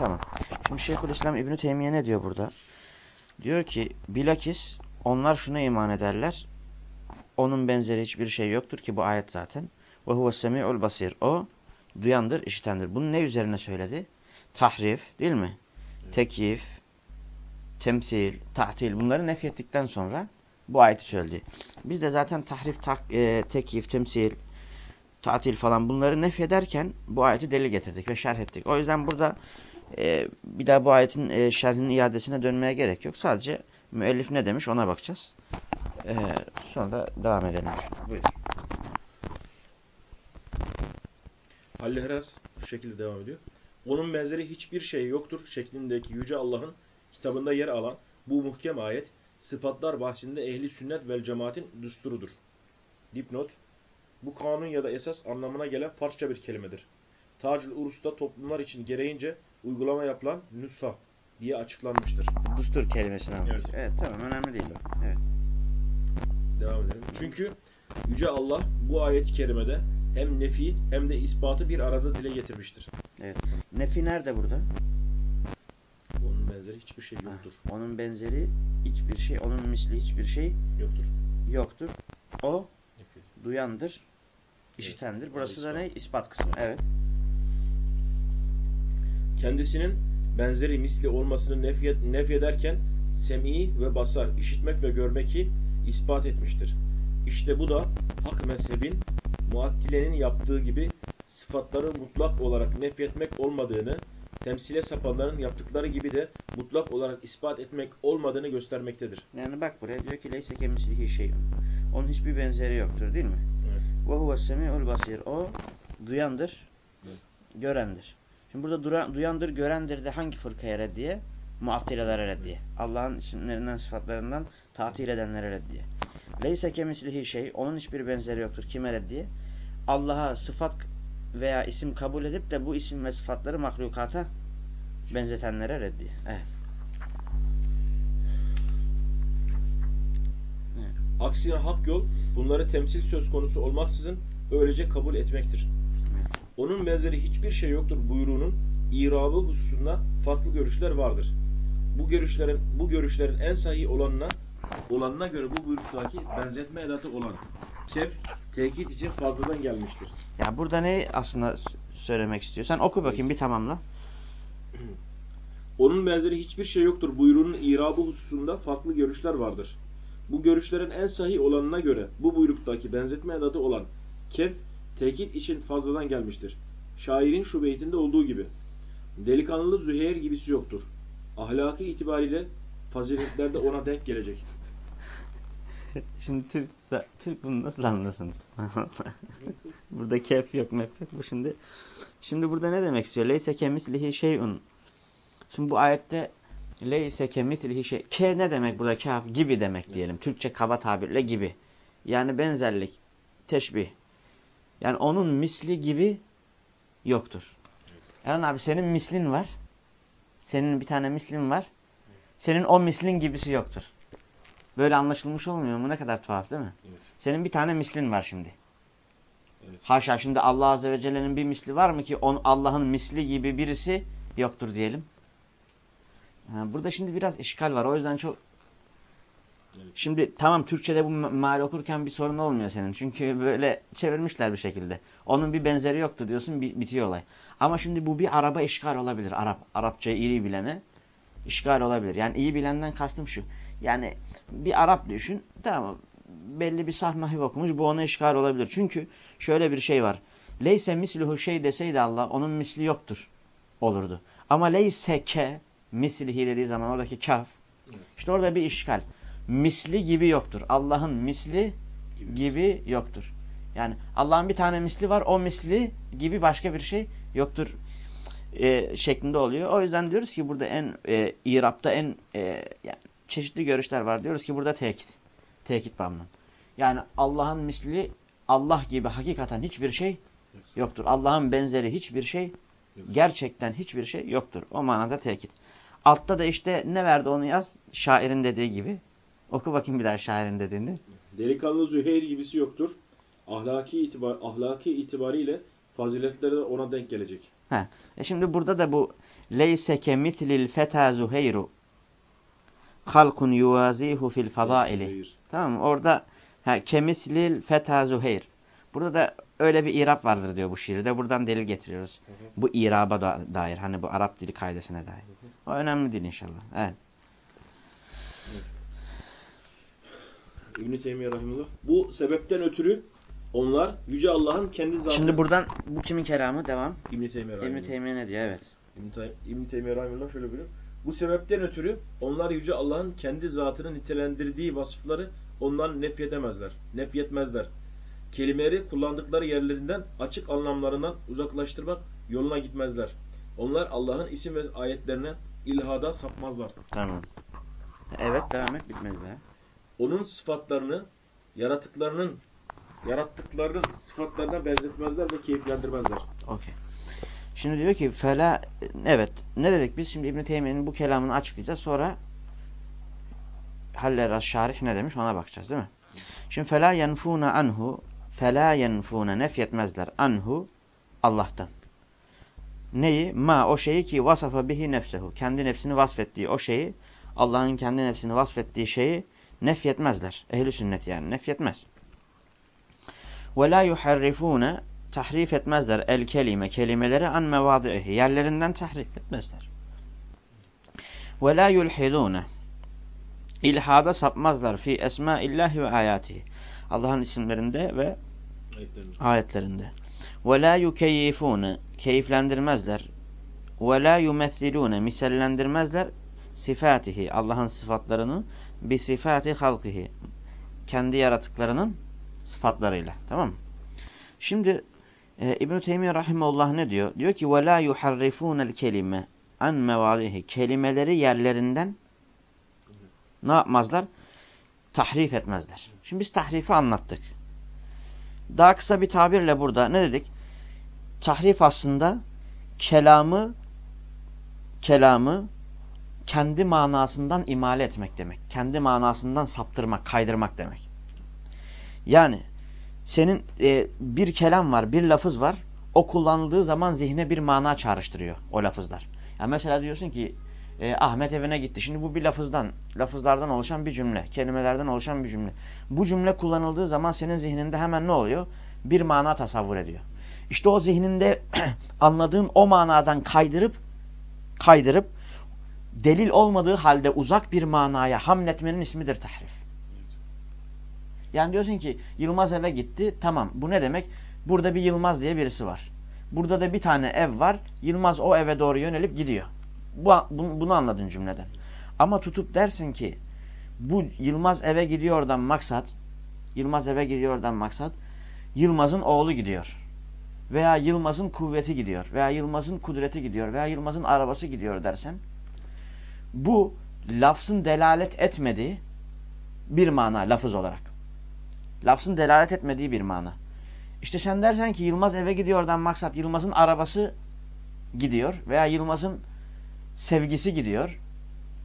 Tamam. Şimdi Şeyhülislam İbn Teymiye ne diyor burada? Diyor ki bilakis onlar şuna iman ederler. Onun benzeri hiçbir şey yoktur ki bu ayet zaten. Ve huve semi'ul basir. O duyandır, işitendir. Bunu ne üzerine söyledi? Tahrif değil mi? Evet. Tekif, temsil, tahtil bunları nefyettikten sonra bu ayeti söyledi. Biz de zaten tahrif, tak, e, tekif, temsil, tatil falan bunları nefyederken bu ayeti delil getirdik ve şerh ettik. O yüzden burada e, bir daha bu ayetin e, şerhinin iadesine dönmeye gerek yok. Sadece müellif ne demiş ona bakacağız. E, sonra da devam edelim. Buyur. Hallehras şu şekilde devam ediyor. Onun benzeri hiçbir şey yoktur şeklindeki Yüce Allah'ın kitabında yer alan bu muhkem ayet sıfatlar bahsinde ehli sünnet vel cemaatin düsturudur. Dipnot Bu kanun ya da esas anlamına gelen Farsça bir kelimedir. Tacül Urus'ta toplumlar için gereğince uygulama yapılan nüsha diye açıklanmıştır. Dustur kelimesini almış. Evet. Evet. tamam önemli değil o. Evet. Devam edelim. Çünkü Yüce Allah bu ayet-i kerimede hem nefi hem de ispatı bir arada dile getirmiştir. Nefi nerede burada? Onun benzeri hiçbir şey yoktur. Ha, onun benzeri hiçbir şey, onun misli hiçbir şey Yoktur. yoktur. O Nefi. duyandır, işitendir. Evet, Burası da ne? İspat kısmı. Evet. Kendisinin benzeri misli olmasını nefyederken sem'i ve basar, işitmek ve görmeki ispat etmiştir. İşte bu da hak mezhebin muattilenin yaptığı gibi sıfatları mutlak olarak nefyetmek olmadığını, temsile sapanların yaptıkları gibi de mutlak olarak ispat etmek olmadığını göstermektedir. Yani bak buraya diyor ki leyse kemislihi şeyun. Onun hiçbir benzeri yoktur değil mi? Evet. Ve huve semi'ul basir. O duyandır, Evet. görendir. Şimdi burada duyandır, görendir de hangi fırkaya reddiye? Muattilelere reddiye. Allah'ın isimlerinden, sıfatlarından tatil edenlere reddiye. Leyse kemislihi şey. Onun hiçbir benzeri yoktur. Kime reddiye? Allah'a sıfat veya isim kabul edip de bu isim ve sıfatları mahlukata benzetenlere reddiye. Evet. Aksine hak yol bunları temsil söz konusu olmaksızın öylece kabul etmektir. Onun benzeri hiçbir şey yoktur buyruğunun irabı hususunda farklı görüşler vardır. Bu görüşlerin bu görüşlerin en sahih olanına olanına göre bu buyruktaki benzetme edatı olan kef tekit için fazladan gelmiştir. Ya burada ne aslında söylemek istiyorsan oku bakayım bir tamamla. Onun benzeri hiçbir şey yoktur buyruğunun irabı hususunda farklı görüşler vardır. Bu görüşlerin en sahih olanına göre bu buyruktaki benzetme edatı olan kef tekit için fazladan gelmiştir. Şairin şu beytinde olduğu gibi delikanlı Züheyr gibisi yoktur. Ahlaki itibariyle faziletlerde ona denk gelecek. Şimdi Türk Türk bunu nasıl anlasınız? burada kef yok, mef yok. Bu şimdi şimdi burada ne demek istiyor? Leyse kemislihi şeyun. Şimdi bu ayette leyse kemislihi şey. Ke ne demek burada? Kaf gibi demek diyelim. Türkçe kaba tabirle gibi. Yani benzerlik, teşbih. Yani onun misli gibi yoktur. Eren abi senin mislin var. Senin bir tane mislin var. Senin o mislin gibisi yoktur. Böyle anlaşılmış olmuyor mu? Ne kadar tuhaf değil mi? Evet. Senin bir tane mislin var şimdi. Evet. Haşa şimdi Allah Azze ve Celle'nin bir misli var mı ki Allah'ın misli gibi birisi yoktur diyelim. Ha, burada şimdi biraz işgal var. O yüzden çok... Evet. Şimdi tamam Türkçe'de bu meal okurken bir sorun olmuyor senin. Çünkü böyle çevirmişler bir şekilde. Onun bir benzeri yoktur diyorsun bi- bitiyor olay. Ama şimdi bu bir Araba işgal olabilir. Arap, Arapçayı iyi bilene işgal olabilir. Yani iyi bilenden kastım şu. Yani bir Arap düşün. Tamam belli bir sarf nahiv okumuş. Bu ona işgal olabilir. Çünkü şöyle bir şey var. Leyse misluhu şey deseydi Allah onun misli yoktur olurdu. Ama leyse ke mislihi dediği zaman oradaki kaf. Evet. İşte orada bir işgal. Misli gibi yoktur. Allah'ın misli gibi yoktur. Yani Allah'ın bir tane misli var. O misli gibi başka bir şey yoktur e, şeklinde oluyor. O yüzden diyoruz ki burada en e, İrab'da en e, yani çeşitli görüşler var. Diyoruz ki burada tekit. Tekit babından. Yani Allah'ın misli Allah gibi hakikaten hiçbir şey yoktur. Allah'ın benzeri hiçbir şey gerçekten hiçbir şey yoktur. O manada tekit. Altta da işte ne verdi onu yaz? Şairin dediği gibi. Oku bakayım bir daha şairin dediğini. Delikanlı Züheyr gibisi yoktur. Ahlaki itibar ahlaki itibariyle faziletleri de ona denk gelecek. Ha. E şimdi burada da bu leyse ke mislil feta zuheyru halkun yuvazihu fil fadaili. Tamam mı? Orada ha, kemislil feta zuheyr. Burada da öyle bir irab vardır diyor bu şiirde. Buradan delil getiriyoruz. Hı hı. Bu iraba da dair. Hani bu Arap dili kaidesine dair. O önemli değil inşallah. Evet. İbn-i Teymiye Rahimullah. Bu sebepten ötürü onlar Yüce Allah'ın kendi zatı. Şimdi buradan bu kimin kelamı? Devam. İbn-i Teymiye Rahimullah. İbn-i Teymiye ne diyor? Evet. İbn-i Teymiye Rahimullah şöyle buyuruyor. Bu sebepten ötürü onlar Yüce Allah'ın kendi zatını nitelendirdiği vasıfları ondan nefyedemezler. Nefyetmezler. Kelimeleri kullandıkları yerlerinden açık anlamlarından uzaklaştırmak yoluna gitmezler. Onlar Allah'ın isim ve ayetlerine ilhada sapmazlar. Tamam. Evet devam et bitmedi be. Onun sıfatlarını yaratıklarının yarattıklarının sıfatlarına benzetmezler ve keyiflendirmezler. Okey. Şimdi diyor ki fela evet ne dedik biz şimdi İbn Teymiye'nin bu kelamını açıklayacağız sonra Haller Şarih ne demiş ona bakacağız değil mi? Şimdi fela yenfuna anhu fela yenfuna nefyetmezler anhu Allah'tan. Neyi? Ma o şeyi ki vasafa bihi nefsehu. Kendi nefsini vasfettiği o şeyi Allah'ın kendi nefsini vasfettiği şeyi nefyetmezler. Ehli sünnet yani nefyetmez. Ve la yuharrifune tahrif etmezler el kelime kelimeleri an mevadihi yerlerinden tahrif etmezler. Ve la yulhidune ilhada sapmazlar fi esmaillahi ve ayatihi. Allah'ın isimlerinde ve Ayetlerinde. Ve la yukeyyifune keyiflendirmezler. Ve la yumethilune misellendirmezler sifatihi Allah'ın sıfatlarını bi sifati halkihi kendi yaratıklarının sıfatlarıyla. Tamam mı? Şimdi e, İbn-i Teymiye Rahimullah ne diyor? Diyor ki وَلَا يُحَرِّفُونَ الْكَلِمَ an mevalihi Kelimeleri yerlerinden ne yapmazlar? Tahrif etmezler. Şimdi biz tahrifi anlattık. Daha kısa bir tabirle burada ne dedik? Tahrif aslında kelamı kelamı kendi manasından imale etmek demek. Kendi manasından saptırmak, kaydırmak demek. Yani senin e, bir kelam var, bir lafız var. O kullanıldığı zaman zihne bir mana çağrıştırıyor o lafızlar. Yani mesela diyorsun ki e, Ahmet evine gitti. Şimdi bu bir lafızdan, lafızlardan oluşan bir cümle, kelimelerden oluşan bir cümle. Bu cümle kullanıldığı zaman senin zihninde hemen ne oluyor? Bir mana tasavvur ediyor. İşte o zihninde anladığın o manadan kaydırıp kaydırıp delil olmadığı halde uzak bir manaya hamletmenin ismidir tahrif. Yani diyorsun ki Yılmaz eve gitti. Tamam bu ne demek? Burada bir Yılmaz diye birisi var. Burada da bir tane ev var. Yılmaz o eve doğru yönelip gidiyor. Bu, bu- bunu anladın cümleden. Ama tutup dersin ki bu Yılmaz eve gidiyordan maksat Yılmaz eve gidiyordan maksat Yılmaz'ın oğlu gidiyor. Veya Yılmaz'ın kuvveti gidiyor. Veya Yılmaz'ın kudreti gidiyor. Veya Yılmaz'ın arabası gidiyor dersen bu lafzın delalet etmediği bir mana lafız olarak. Lafzın delalet etmediği bir mana. İşte sen dersen ki Yılmaz eve gidiyordan maksat Yılmaz'ın arabası gidiyor veya Yılmaz'ın sevgisi gidiyor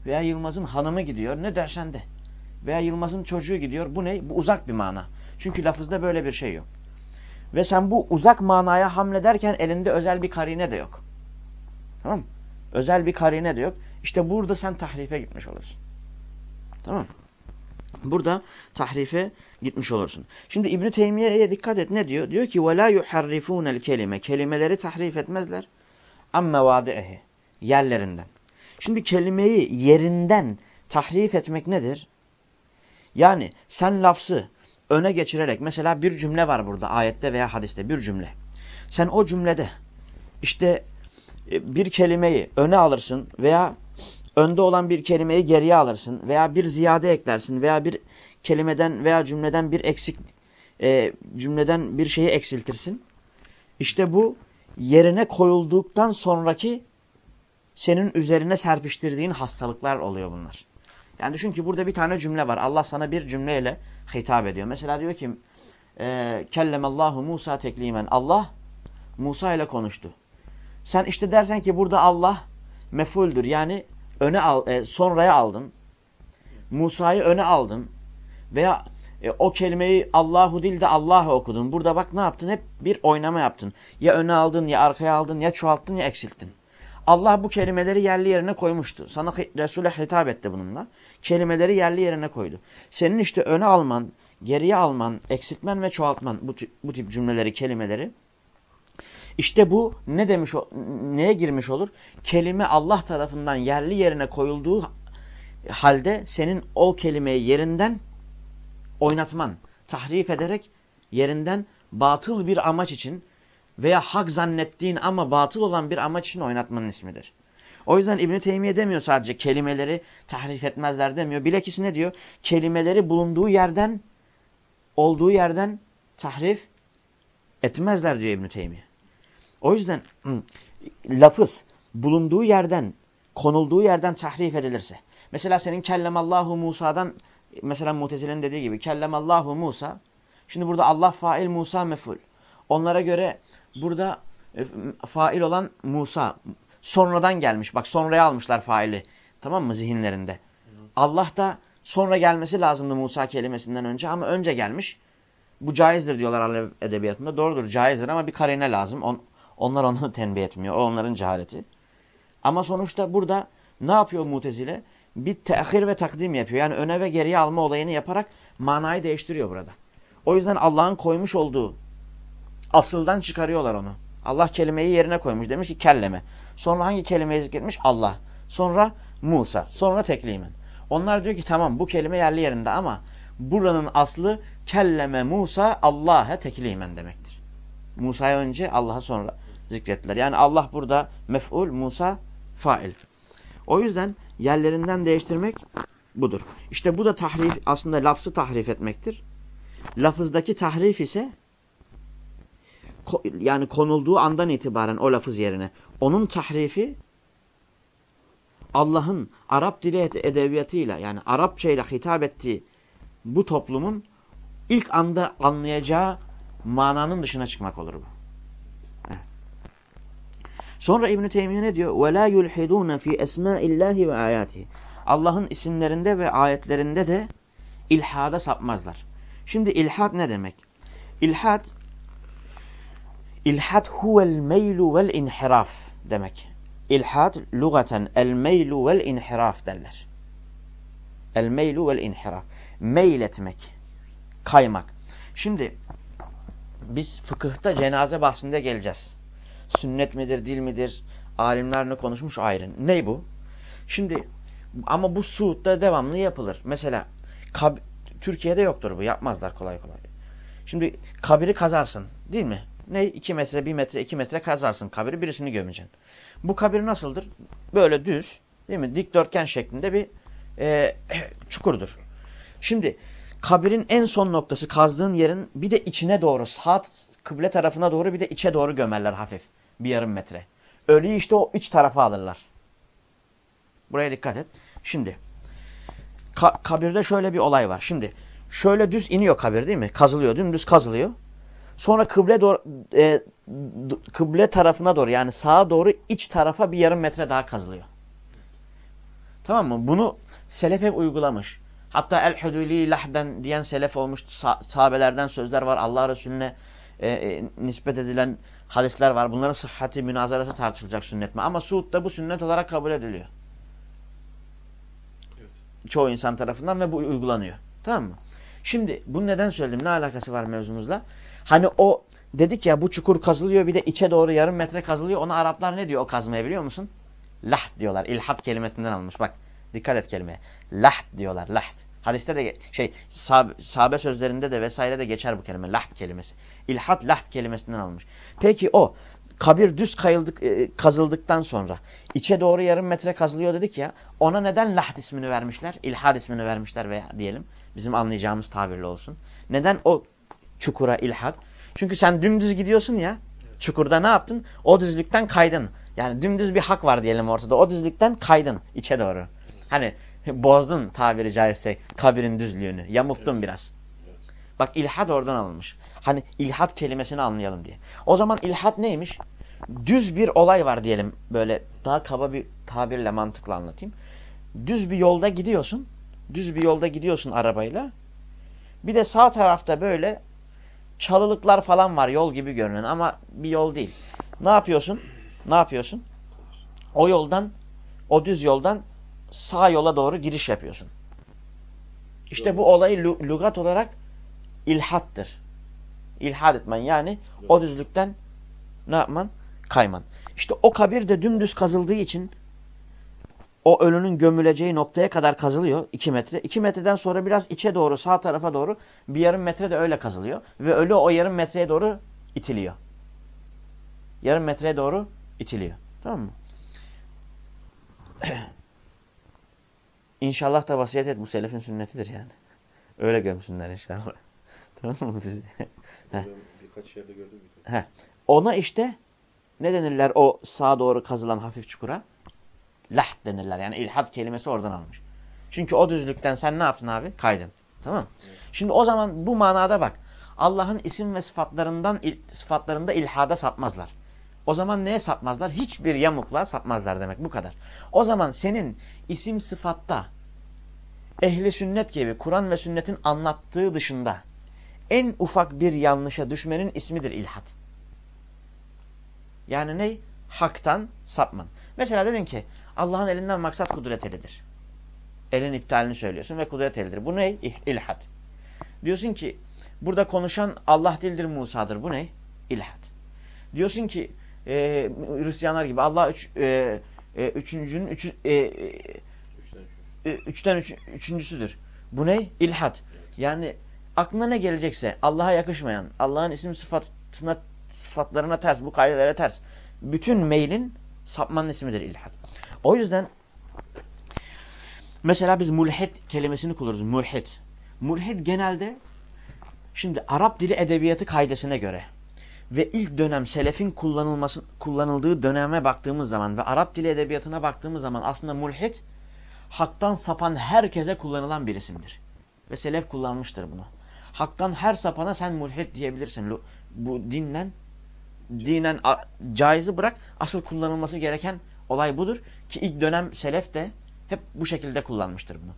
veya Yılmaz'ın hanımı gidiyor ne dersen de. Veya Yılmaz'ın çocuğu gidiyor. Bu ne? Bu uzak bir mana. Çünkü lafızda böyle bir şey yok. Ve sen bu uzak manaya hamlederken elinde özel bir karine de yok. Tamam mı? Özel bir karine de yok. İşte burada sen tahrife gitmiş olursun. Tamam mı? Burada tahrife gitmiş olursun. Şimdi İbn Teymiye'ye dikkat et ne diyor? Diyor ki وَلَا يُحَرِّفُونَ الْكَلِمَ Kelimeleri tahrif etmezler. اَمَّ وَادِعِهِ Yerlerinden. Şimdi kelimeyi yerinden tahrif etmek nedir? Yani sen lafzı öne geçirerek mesela bir cümle var burada ayette veya hadiste bir cümle. Sen o cümlede işte e, bir kelimeyi öne alırsın veya önde olan bir kelimeyi geriye alırsın veya bir ziyade eklersin veya bir kelimeden veya cümleden bir eksik e, cümleden bir şeyi eksiltirsin. İşte bu yerine koyulduktan sonraki senin üzerine serpiştirdiğin hastalıklar oluyor bunlar. Yani düşün ki burada bir tane cümle var. Allah sana bir cümleyle hitap ediyor. Mesela diyor ki e, kellemallahu Musa teklimen. Allah Musa ile konuştu. Sen işte dersen ki burada Allah mefuldür. Yani öne al, e, sonraya aldın. Musa'yı öne aldın. Veya e, o kelimeyi Allahu değil de Allah'a okudun. Burada bak ne yaptın? Hep bir oynama yaptın. Ya öne aldın, ya arkaya aldın, ya çoğalttın, ya eksilttin. Allah bu kelimeleri yerli yerine koymuştu. Sana Resul'e hitap etti bununla. Kelimeleri yerli yerine koydu. Senin işte öne alman, geriye alman, eksiltmen ve çoğaltman bu bu tip cümleleri, kelimeleri. İşte bu ne demiş neye girmiş olur? Kelime Allah tarafından yerli yerine koyulduğu halde senin o kelimeyi yerinden oynatman, tahrif ederek yerinden batıl bir amaç için veya hak zannettiğin ama batıl olan bir amaç için oynatmanın ismidir. O yüzden İbn-i Teymiye demiyor sadece kelimeleri tahrif etmezler demiyor. Bilakis ne diyor? Kelimeleri bulunduğu yerden, olduğu yerden tahrif etmezler diyor İbn-i Teymiye. O yüzden lafız bulunduğu yerden, konulduğu yerden tahrif edilirse. Mesela senin kellemallahu Musa'dan, mesela Mutezile'nin dediği gibi kellemallahu Musa. Şimdi burada Allah fail, Musa meful. Onlara göre burada e, fail olan Musa sonradan gelmiş. Bak sonraya almışlar faili. Tamam mı zihinlerinde. Allah da sonra gelmesi lazımdı Musa kelimesinden önce ama önce gelmiş. Bu caizdir diyorlar edebiyatında. Doğrudur caizdir ama bir karine lazım. Onlar onu tembih etmiyor. O onların cehaleti. Ama sonuçta burada ne yapıyor mutezile? Bir tehir ve takdim yapıyor. Yani öne ve geriye alma olayını yaparak manayı değiştiriyor burada. O yüzden Allah'ın koymuş olduğu asıldan çıkarıyorlar onu. Allah kelimeyi yerine koymuş. Demiş ki kelleme. Sonra hangi kelimeyi zikretmiş? Allah. Sonra Musa. Sonra teklimen. Onlar diyor ki tamam bu kelime yerli yerinde ama buranın aslı kelleme Musa Allah'a teklimen demektir. Musa'ya önce Allah'a sonra zikrettiler. Yani Allah burada mef'ul, Musa fail. O yüzden yerlerinden değiştirmek budur. İşte bu da tahrif aslında lafzı tahrif etmektir. Lafızdaki tahrif ise yani konulduğu andan itibaren o lafız yerine onun tahrifi Allah'ın Arap dili edebiyatıyla yani Arapça ile hitap ettiği bu toplumun ilk anda anlayacağı mananın dışına çıkmak olur bu. Sonra İbn Teymiyye ne diyor? "Ve la yulhidun fi esmaillahi ve ayatihi." Allah'ın isimlerinde ve ayetlerinde de ilhada sapmazlar. Şimdi ilhad ne demek? İlhad İlhad huvel meylu vel inhiraf demek. İlhad lugaten el meylu vel inhiraf derler. El meylu vel inhiraf. Meyl etmek. Kaymak. Şimdi biz fıkıhta cenaze bahsinde geleceğiz. Sünnet midir, dil midir? Alimler ne konuşmuş ayrı. Ne bu? Şimdi ama bu Suud'da devamlı yapılır. Mesela Türkiye'de yoktur bu. Yapmazlar kolay kolay. Şimdi kabiri kazarsın değil mi? Ne? 2 metre, 1 metre, 2 metre kazarsın kabiri birisini gömeceksin. Bu kabir nasıldır? Böyle düz değil mi? Dikdörtgen şeklinde bir e, çukurdur. Şimdi kabirin en son noktası kazdığın yerin bir de içine doğru sağ kıble tarafına doğru bir de içe doğru gömerler hafif. Bir yarım metre. Ölüyü işte o üç tarafa alırlar. Buraya dikkat et. Şimdi ka kabirde şöyle bir olay var. Şimdi şöyle düz iniyor kabir değil mi? Kazılıyor, dümdüz kazılıyor. Sonra kıble doğru, e, kıble tarafına doğru yani sağa doğru iç tarafa bir yarım metre daha kazılıyor. Tamam mı? Bunu selef hep uygulamış. Hatta el-huduli lahden diyen selef olmuş sahabelerden sözler var. Allah Resulüne e, e, nispet edilen hadisler var. Bunların sıhhati, münazarası tartışılacak sünnet mi? Ama Suud'da bu sünnet olarak kabul ediliyor. Evet. Çoğu insan tarafından ve bu uygulanıyor. Tamam mı? Şimdi bunu neden söyledim? Ne alakası var mevzumuzla? Hani o dedik ya bu çukur kazılıyor bir de içe doğru yarım metre kazılıyor. Ona Araplar ne diyor o kazmaya biliyor musun? Laht diyorlar. İlhat kelimesinden almış. Bak dikkat et kelimeye. Laht diyorlar. Laht. Hadiste de şey sahab sahabe sözlerinde de vesaire de geçer bu kelime. Laht kelimesi. İlhat laht kelimesinden almış. Peki o kabir düz kayıldık, e, kazıldıktan sonra içe doğru yarım metre kazılıyor dedik ya ona neden laht ismini vermişler? İlhad ismini vermişler veya diyelim. Bizim anlayacağımız tabirle olsun. Neden o çukura ilhad? Çünkü sen dümdüz gidiyorsun ya. Çukurda ne yaptın? O düzlükten kaydın. Yani dümdüz bir hak var diyelim ortada. O düzlükten kaydın içe doğru. Hani bozdun tabiri caizse kabirin düzlüğünü. Yamulttun biraz. Bak ilhad oradan alınmış. Hani ilhad kelimesini anlayalım diye. O zaman ilhad neymiş? Düz bir olay var diyelim. Böyle daha kaba bir tabirle mantıklı anlatayım. Düz bir yolda gidiyorsun. Düz bir yolda gidiyorsun arabayla. Bir de sağ tarafta böyle çalılıklar falan var yol gibi görünen ama bir yol değil. Ne yapıyorsun? Ne yapıyorsun? O yoldan, o düz yoldan sağ yola doğru giriş yapıyorsun. İşte Doğru. bu olayı lugat olarak ilhattır. İlhad etmen yani Doğru. o düzlükten ne yapman? Kayman. İşte o kabir de dümdüz kazıldığı için o ölünün gömüleceği noktaya kadar kazılıyor 2 metre. 2 metreden sonra biraz içe doğru sağ tarafa doğru bir yarım metre de öyle kazılıyor. Ve ölü o yarım metreye doğru itiliyor. Yarım metreye doğru itiliyor. Tamam mı? İnşallah da vasiyet et bu selefin sünnetidir yani. Öyle gömsünler inşallah. tamam mı? Ben birkaç yerde gördüm. Heh. Ona işte ne denirler o sağa doğru kazılan hafif çukura? Lahd denirler. Yani ilhad kelimesi oradan almış. Çünkü o düzlükten sen ne yaptın abi? Kaydın. Tamam mı? Evet. Şimdi o zaman bu manada bak. Allah'ın isim ve sıfatlarından sıfatlarında ilhada sapmazlar. O zaman neye sapmazlar? Hiçbir yamukluğa sapmazlar demek. Bu kadar. O zaman senin isim sıfatta ehli sünnet gibi Kur'an ve sünnetin anlattığı dışında en ufak bir yanlışa düşmenin ismidir ilhat. Yani ne? Haktan sapman. Mesela dedin ki Allah'ın elinden maksat kudret elidir. Elin iptalini söylüyorsun ve kudret elidir. Bu ne? İlhat. Diyorsun ki burada konuşan Allah dildir Musa'dır. Bu ne? İlhat. Diyorsun ki e, Hristiyanlar gibi Allah üç, e, e, üçüncünün üçü, e, e, e, üçten üç, üçüncüsüdür. Bu ne? İlhat. Yani aklına ne gelecekse Allah'a yakışmayan, Allah'ın isim sıfatına, sıfatlarına ters, bu kaidelere ters. Bütün meylin sapmanın ismidir ilhat. O yüzden mesela biz mulhid kelimesini kullanırız. Mulhid. Mulhid genelde şimdi Arap dili edebiyatı kaidesine göre ve ilk dönem selefin kullanılması kullanıldığı döneme baktığımız zaman ve Arap dili edebiyatına baktığımız zaman aslında mulhid haktan sapan herkese kullanılan bir isimdir. Ve selef kullanmıştır bunu. Haktan her sapana sen mulhid diyebilirsin. Bu dinlen dinen caizi bırak asıl kullanılması gereken olay budur. Ki ilk dönem selef de hep bu şekilde kullanmıştır bunu.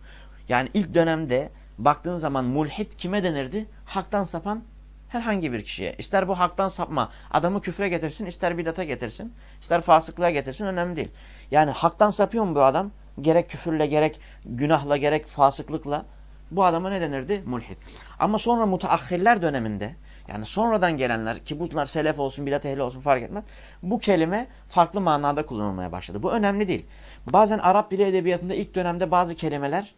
Yani ilk dönemde baktığın zaman mulhid kime denirdi? Haktan sapan herhangi bir kişiye. İster bu haktan sapma adamı küfre getirsin, ister bidata getirsin, ister fasıklığa getirsin önemli değil. Yani haktan sapıyor mu bu adam? Gerek küfürle, gerek günahla, gerek fasıklıkla bu adama ne denirdi? Mulhid. Ama sonra mutaahhirler döneminde yani sonradan gelenler ki bunlar selef olsun, bidat ehli olsun fark etmez. Bu kelime farklı manada kullanılmaya başladı. Bu önemli değil. Bazen Arap dili edebiyatında ilk dönemde bazı kelimeler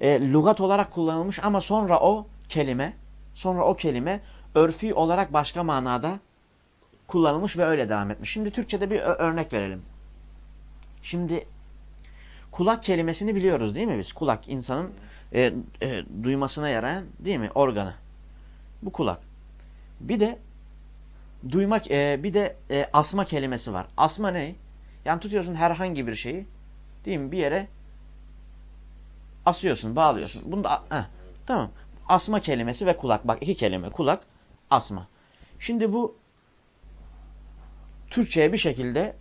e, lügat olarak kullanılmış ama sonra o kelime sonra o kelime örfi olarak başka manada kullanılmış ve öyle devam etmiş. Şimdi Türkçe'de bir örnek verelim. Şimdi kulak kelimesini biliyoruz değil mi biz? Kulak insanın e, e, duymasına yarayan değil mi? Organı. Bu kulak. Bir de duymak, e, bir de e, asma kelimesi var. Asma ne? Yani tutuyorsun herhangi bir şeyi, değil mi? Bir yere asıyorsun, bağlıyorsun. Bunu da, heh, tamam. Asma kelimesi ve kulak. Bak iki kelime. Kulak, asma. Şimdi bu Türkçe'ye bir şekilde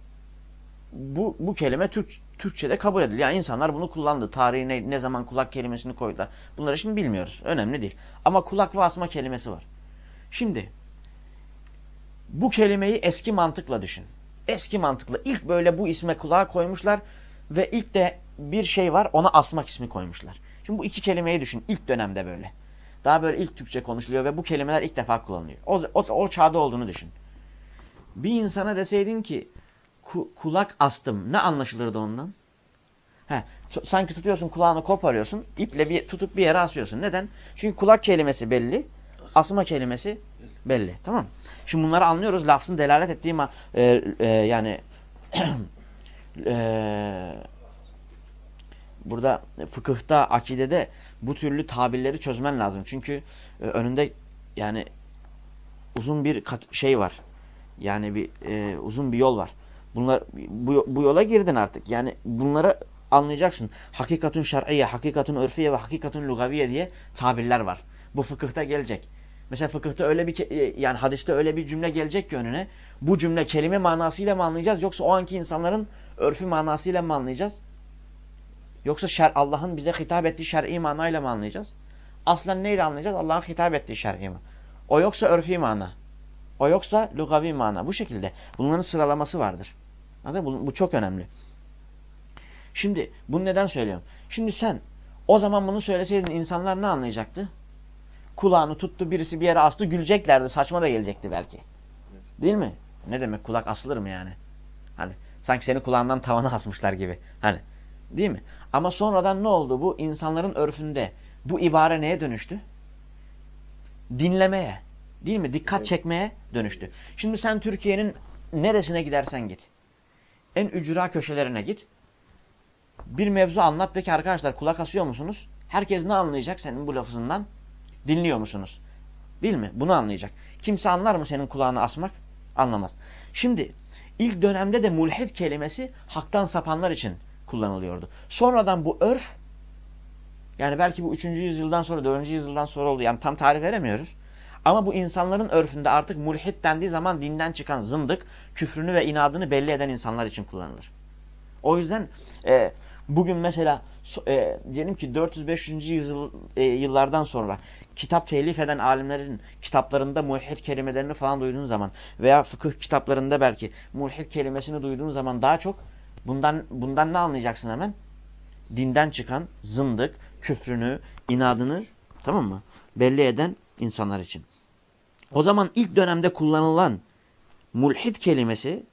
bu, bu kelime Türk, Türkçe'de kabul edildi. Yani insanlar bunu kullandı. Tarihi ne, ne zaman kulak kelimesini koydular. Bunları şimdi bilmiyoruz. Önemli değil. Ama kulak ve asma kelimesi var. Şimdi bu kelimeyi eski mantıkla düşün. Eski mantıkla ilk böyle bu isme kulağa koymuşlar ve ilk de bir şey var ona asmak ismi koymuşlar. Şimdi bu iki kelimeyi düşün. İlk dönemde böyle. Daha böyle ilk Türkçe konuşuluyor ve bu kelimeler ilk defa kullanılıyor. O, o, o çağda olduğunu düşün. Bir insana deseydin ki ku, kulak astım ne anlaşılırdı ondan? He, sanki tutuyorsun kulağını koparıyorsun iple bir, tutup bir yere asıyorsun. Neden? Çünkü kulak kelimesi belli. Asma kelimesi belli. Tamam Şimdi bunları anlıyoruz. Lafzın delalet ettiği ma e, e, yani e, burada fıkıhta, akidede bu türlü tabirleri çözmen lazım. Çünkü e, önünde yani uzun bir şey var. Yani bir e, uzun bir yol var. Bunlar bu, bu yola girdin artık. Yani bunları anlayacaksın. Hakikatun şer'iyye, hakikatun örfiye ve hakikatun lugaviye diye tabirler var. Bu fıkıhta gelecek. Mesela fıkıhta öyle bir yani hadiste öyle bir cümle gelecek ki önüne. Bu cümle kelime manasıyla mı anlayacağız yoksa o anki insanların örfü manasıyla mı anlayacağız? Yoksa şer Allah'ın bize hitap ettiği şer'i manayla mı anlayacağız? Aslen neyle anlayacağız? Allah'ın hitap ettiği şer'i mana. O yoksa örfi mana. O yoksa lugavi mana. Bu şekilde. Bunların sıralaması vardır. Anladın? Bu, bu çok önemli. Şimdi bunu neden söylüyorum? Şimdi sen o zaman bunu söyleseydin insanlar ne anlayacaktı? Kulağını tuttu birisi bir yere astı güleceklerdi. Saçma da gelecekti belki. Değil mi? Ne demek kulak asılır mı yani? Hani sanki seni kulağından tavana asmışlar gibi. Hani değil mi? Ama sonradan ne oldu? Bu insanların örfünde bu ibare neye dönüştü? Dinlemeye. Değil mi? Dikkat çekmeye dönüştü. Şimdi sen Türkiye'nin neresine gidersen git. En ücra köşelerine git. Bir mevzu anlat de ki arkadaşlar kulak asıyor musunuz? Herkes ne anlayacak senin bu lafızından? Dinliyor musunuz? Değil mi? Bunu anlayacak. Kimse anlar mı senin kulağını asmak? Anlamaz. Şimdi ilk dönemde de mulhid kelimesi haktan sapanlar için kullanılıyordu. Sonradan bu örf yani belki bu 3. yüzyıldan sonra 4. yüzyıldan sonra oldu. Yani tam tarih veremiyoruz. Ama bu insanların örfünde artık mulhid dendiği zaman dinden çıkan zındık, küfrünü ve inadını belli eden insanlar için kullanılır. O yüzden e, bugün mesela e, diyelim ki 400-500. Yüzyıl, e, yıllardan sonra kitap telif eden alimlerin kitaplarında mulhid kelimelerini falan duyduğun zaman veya fıkıh kitaplarında belki mulhid kelimesini duyduğun zaman daha çok bundan bundan ne anlayacaksın hemen? Dinden çıkan zındık, küfrünü, inadını tamam mı? Belli eden insanlar için. O zaman ilk dönemde kullanılan mulhid kelimesi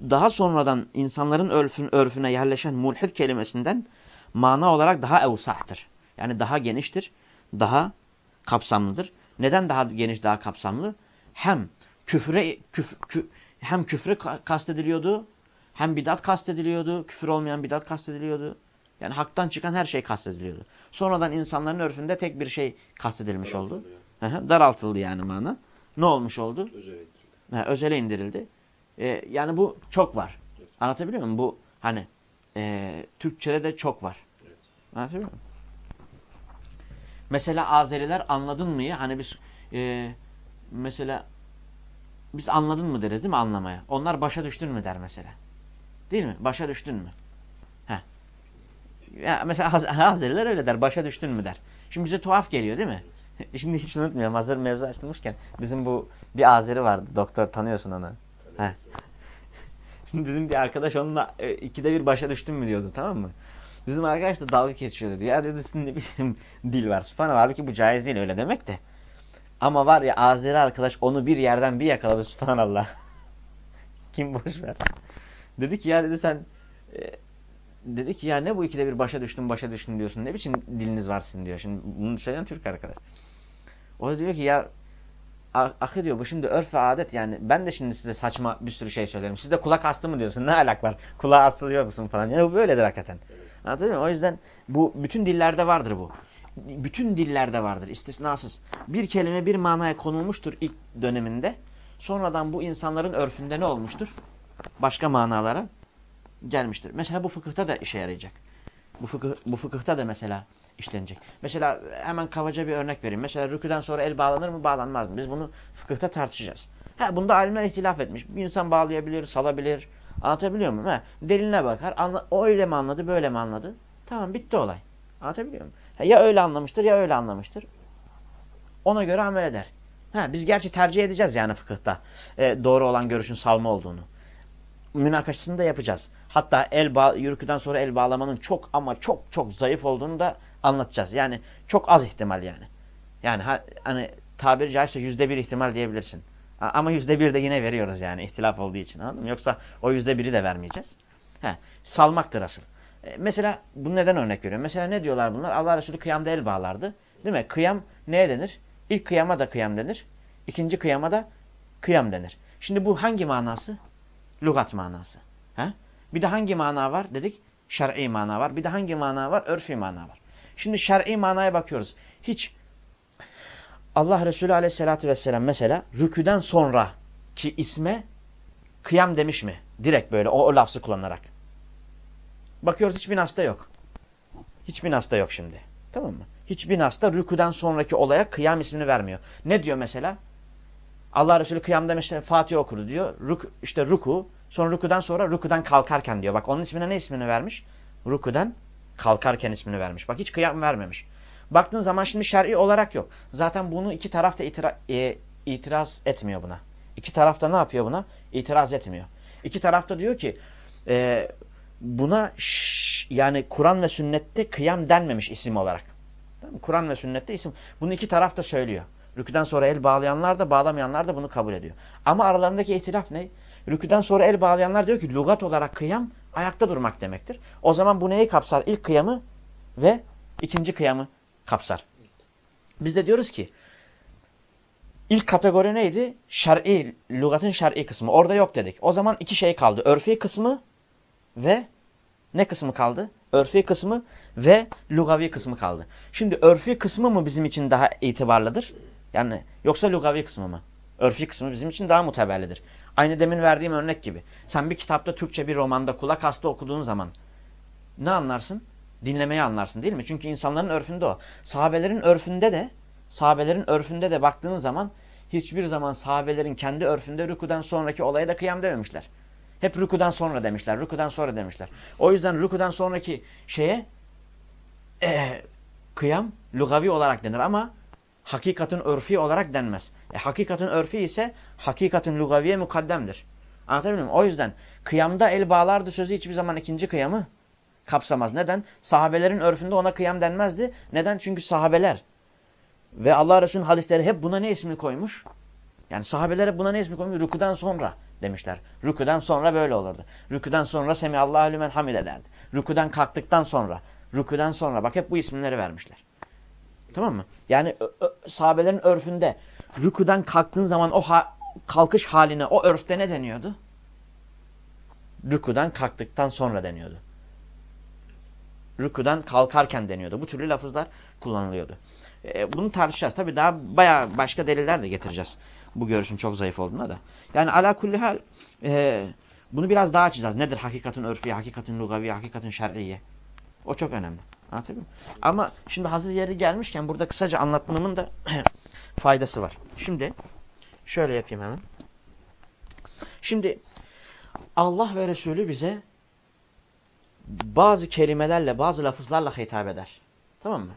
daha sonradan insanların örfün, örfüne yerleşen mulhid kelimesinden mana olarak daha evsahtır. Yani daha geniştir, daha kapsamlıdır. Neden daha geniş, daha kapsamlı? Hem küfre küf, kü, hem küfre kastediliyordu, hem bidat kastediliyordu, küfür olmayan bidat kastediliyordu. Yani haktan çıkan her şey kastediliyordu. Sonradan insanların örfünde tek bir şey kastedilmiş oldu. Daraltıldı yani mana. Ne olmuş oldu? Özele indirildi. Ha, özele indirildi. Ee, yani bu çok var. Evet. Anlatabiliyor muyum? Bu hani e, Türkçe'de de çok var. Evet. Anlatabiliyor muyum? Mesela Azeriler anladın mı ya? Hani biz e, mesela biz anladın mı deriz değil mi anlamaya? Onlar başa düştün mü der mesela. Değil mi? Başa düştün mü? Heh. Ya mesela Azeriler öyle der. Başa düştün mü der. Şimdi bize tuhaf geliyor değil mi? Şimdi hiç unutmuyorum. Hazır mevzu açılmışken bizim bu bir Azeri vardı. Doktor tanıyorsun onu. Heh. Şimdi bizim bir arkadaş onunla e, ikide bir başa düştün mü diyordu tamam mı? Bizim arkadaş da dalga geçiyordu. Ya dedi ne bizim dil var. Subhanallah halbuki bu caiz değil öyle demek de. Ama var ya Azeri arkadaş onu bir yerden bir yakaladı subhanallah. Kim boş ver. Dedi ki ya dedi sen e, dedi ki ya ne bu ikide bir başa düştün başa düştün diyorsun. Ne biçim diliniz var sizin diyor. Şimdi bunu söyleyen Türk arkadaş. O da diyor ki ya ahi diyor bu şimdi örf ve adet yani ben de şimdi size saçma bir sürü şey söylerim. Siz de kulak astı mı diyorsun? Ne alak var? Kulağa asılıyor musun falan. Yani bu böyledir hakikaten. Anladın mı? O yüzden bu bütün dillerde vardır bu. Bütün dillerde vardır istisnasız. Bir kelime bir manaya konulmuştur ilk döneminde. Sonradan bu insanların örfünde ne olmuştur? Başka manalara gelmiştir. Mesela bu fıkıhta da işe yarayacak. Bu, fıkıh, bu fıkıhta da mesela işlenecek. Mesela hemen kabaca bir örnek vereyim. Mesela rüküden sonra el bağlanır mı bağlanmaz mı? Biz bunu fıkıhta tartışacağız. Ha, bunda alimler ihtilaf etmiş. Bir insan bağlayabilir, salabilir. Anlatabiliyor muyum? Ha, deliline bakar. Anla, o öyle mi anladı, böyle mi anladı? Tamam bitti olay. Anlatabiliyor muyum? Ha, ya öyle anlamıştır ya öyle anlamıştır. Ona göre amel eder. Ha, biz gerçi tercih edeceğiz yani fıkıhta. E, doğru olan görüşün salma olduğunu. Münakaşasını da yapacağız. Hatta el bağ, yürüküden sonra el bağlamanın çok ama çok çok zayıf olduğunu da anlatacağız. Yani çok az ihtimal yani. Yani ha, hani tabiri caizse yüzde bir ihtimal diyebilirsin. Ama yüzde bir de yine veriyoruz yani ihtilaf olduğu için anladın mı? Yoksa o yüzde biri de vermeyeceğiz. He, salmaktır asıl. E, mesela bu neden örnek veriyorum? Mesela ne diyorlar bunlar? Allah Resulü kıyamda el bağlardı. Değil mi? Kıyam neye denir? İlk kıyama da kıyam denir. İkinci kıyama da kıyam denir. Şimdi bu hangi manası? Lugat manası. He? Bir de hangi mana var dedik? Şer'i mana var. Bir de hangi mana var? Örfi mana var. Şimdi şer'i manaya bakıyoruz. Hiç Allah Resulü aleyhissalatü vesselam mesela rüküden sonra ki isme kıyam demiş mi? Direkt böyle o, o lafzı kullanarak. Bakıyoruz hiçbir nasta yok. Hiçbir nasta yok şimdi. Tamam mı? Hiçbir nasta rüküden sonraki olaya kıyam ismini vermiyor. Ne diyor mesela? Allah Resulü kıyamda mesela Fatih okudu diyor. Ruk, işte ruku. Sonra rukudan sonra rukudan kalkarken diyor. Bak onun ismine ne ismini vermiş? Rukudan kalkarken ismini vermiş. Bak hiç kıyam vermemiş. Baktığın zaman şimdi şer'i olarak yok. Zaten bunu iki taraf da itira e, itiraz etmiyor buna. İki taraf da ne yapıyor buna? İtiraz etmiyor. İki taraf da diyor ki e, buna yani Kur'an ve sünnette kıyam denmemiş isim olarak. Kur'an ve sünnette isim. Bunu iki taraf da söylüyor. Rüküden sonra el bağlayanlar da bağlamayanlar da bunu kabul ediyor. Ama aralarındaki ihtilaf ne? Rüküden sonra el bağlayanlar diyor ki lugat olarak kıyam ayakta durmak demektir. O zaman bu neyi kapsar? İlk kıyamı ve ikinci kıyamı kapsar. Biz de diyoruz ki ilk kategori neydi? Şer'i, lugatın şer'i kısmı. Orada yok dedik. O zaman iki şey kaldı. Örfi kısmı ve ne kısmı kaldı? Örfi kısmı ve lugavi kısmı kaldı. Şimdi örfi kısmı mı bizim için daha itibarlıdır? Yani yoksa lugavi kısmı mı? Örfi kısmı bizim için daha muteberlidir. Aynı demin verdiğim örnek gibi. Sen bir kitapta Türkçe bir romanda kulak hasta okuduğun zaman ne anlarsın? Dinlemeyi anlarsın değil mi? Çünkü insanların örfünde o. Sahabelerin örfünde de sahabelerin örfünde de baktığın zaman hiçbir zaman sahabelerin kendi örfünde rükudan sonraki olaya da kıyam dememişler. Hep rükudan sonra demişler. Rükudan sonra demişler. O yüzden rükudan sonraki şeye e, kıyam lugavi olarak denir ama hakikatin örfi olarak denmez. E, hakikatin örfi ise hakikatin lugaviye mukaddemdir. Anlatabiliyor muyum? O yüzden kıyamda el bağlardı sözü hiçbir zaman ikinci kıyamı kapsamaz. Neden? Sahabelerin örfünde ona kıyam denmezdi. Neden? Çünkü sahabeler ve Allah Resulü'nün hadisleri hep buna ne ismini koymuş? Yani sahabeler buna ne ismi koymuş? Rükudan sonra demişler. Rükudan sonra böyle olurdu. Rükudan sonra Semihallahu lümen hamid ederdi. Rükudan kalktıktan sonra. Rükudan sonra. Bak hep bu isimleri vermişler. Tamam mı? Yani sahabelerin örfünde rükudan kalktığın zaman o ha kalkış haline, o örfte ne deniyordu? Rükudan kalktıktan sonra deniyordu. Rükudan kalkarken deniyordu. Bu türlü lafızlar kullanılıyordu. E, bunu tartışacağız. Tabi daha baya başka deliller de getireceğiz. Bu görüşün çok zayıf olduğuna da. Yani ala kulli hal e, bunu biraz daha açacağız. Nedir hakikatin örfiye, hakikatin lugaviye, hakikatin şer'iye? O çok önemli. Anlatabiliyor muyum? Ama şimdi hazır yeri gelmişken burada kısaca anlatmamın da faydası var. Şimdi şöyle yapayım hemen. Şimdi Allah ve Resulü bize bazı kelimelerle, bazı lafızlarla hitap eder. Tamam mı?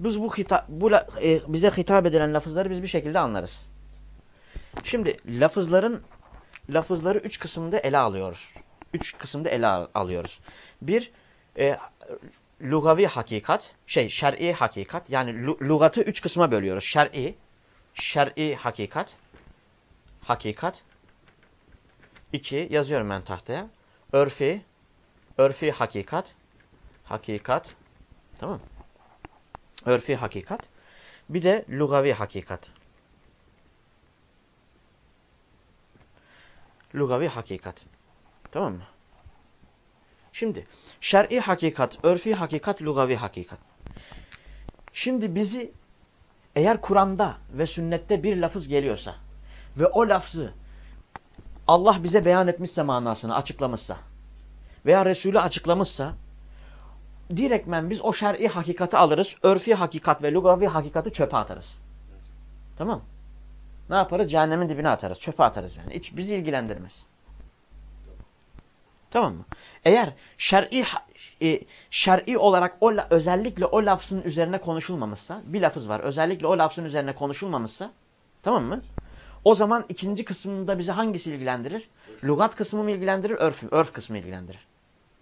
Biz bu, hitap, bu e, bize hitap edilen lafızları biz bir şekilde anlarız. Şimdi lafızların lafızları üç kısımda ele alıyoruz. Üç kısımda ele alıyoruz. Bir, e, lugavi hakikat, şey şer'i hakikat. Yani lugatı üç kısma bölüyoruz. Şer'i, şer'i hakikat, hakikat. İki, yazıyorum ben tahtaya. Örfi, örfi hakikat, hakikat. Tamam Örfi hakikat. Bir de lugavi hakikat. Lugavi hakikat. Tamam mı? Şimdi şer'i hakikat, örfi hakikat, lugavi hakikat. Şimdi bizi eğer Kur'an'da ve sünnette bir lafız geliyorsa ve o lafzı Allah bize beyan etmişse manasını açıklamışsa veya Resulü açıklamışsa direktmen biz o şer'i hakikati alırız. Örfi hakikat ve lugavi hakikati çöpe atarız. Tamam Ne yaparız? Cehennemin dibine atarız. Çöpe atarız yani. Hiç bizi ilgilendirmez. Tamam mı? Eğer şer'i e, şer'i olarak o özellikle o lafzın üzerine konuşulmamışsa, bir lafız var. Özellikle o lafzın üzerine konuşulmamışsa, tamam mı? O zaman ikinci kısmında bizi hangisi ilgilendirir? Lugat kısmı mı ilgilendirir, örf, örf kısmı ilgilendirir.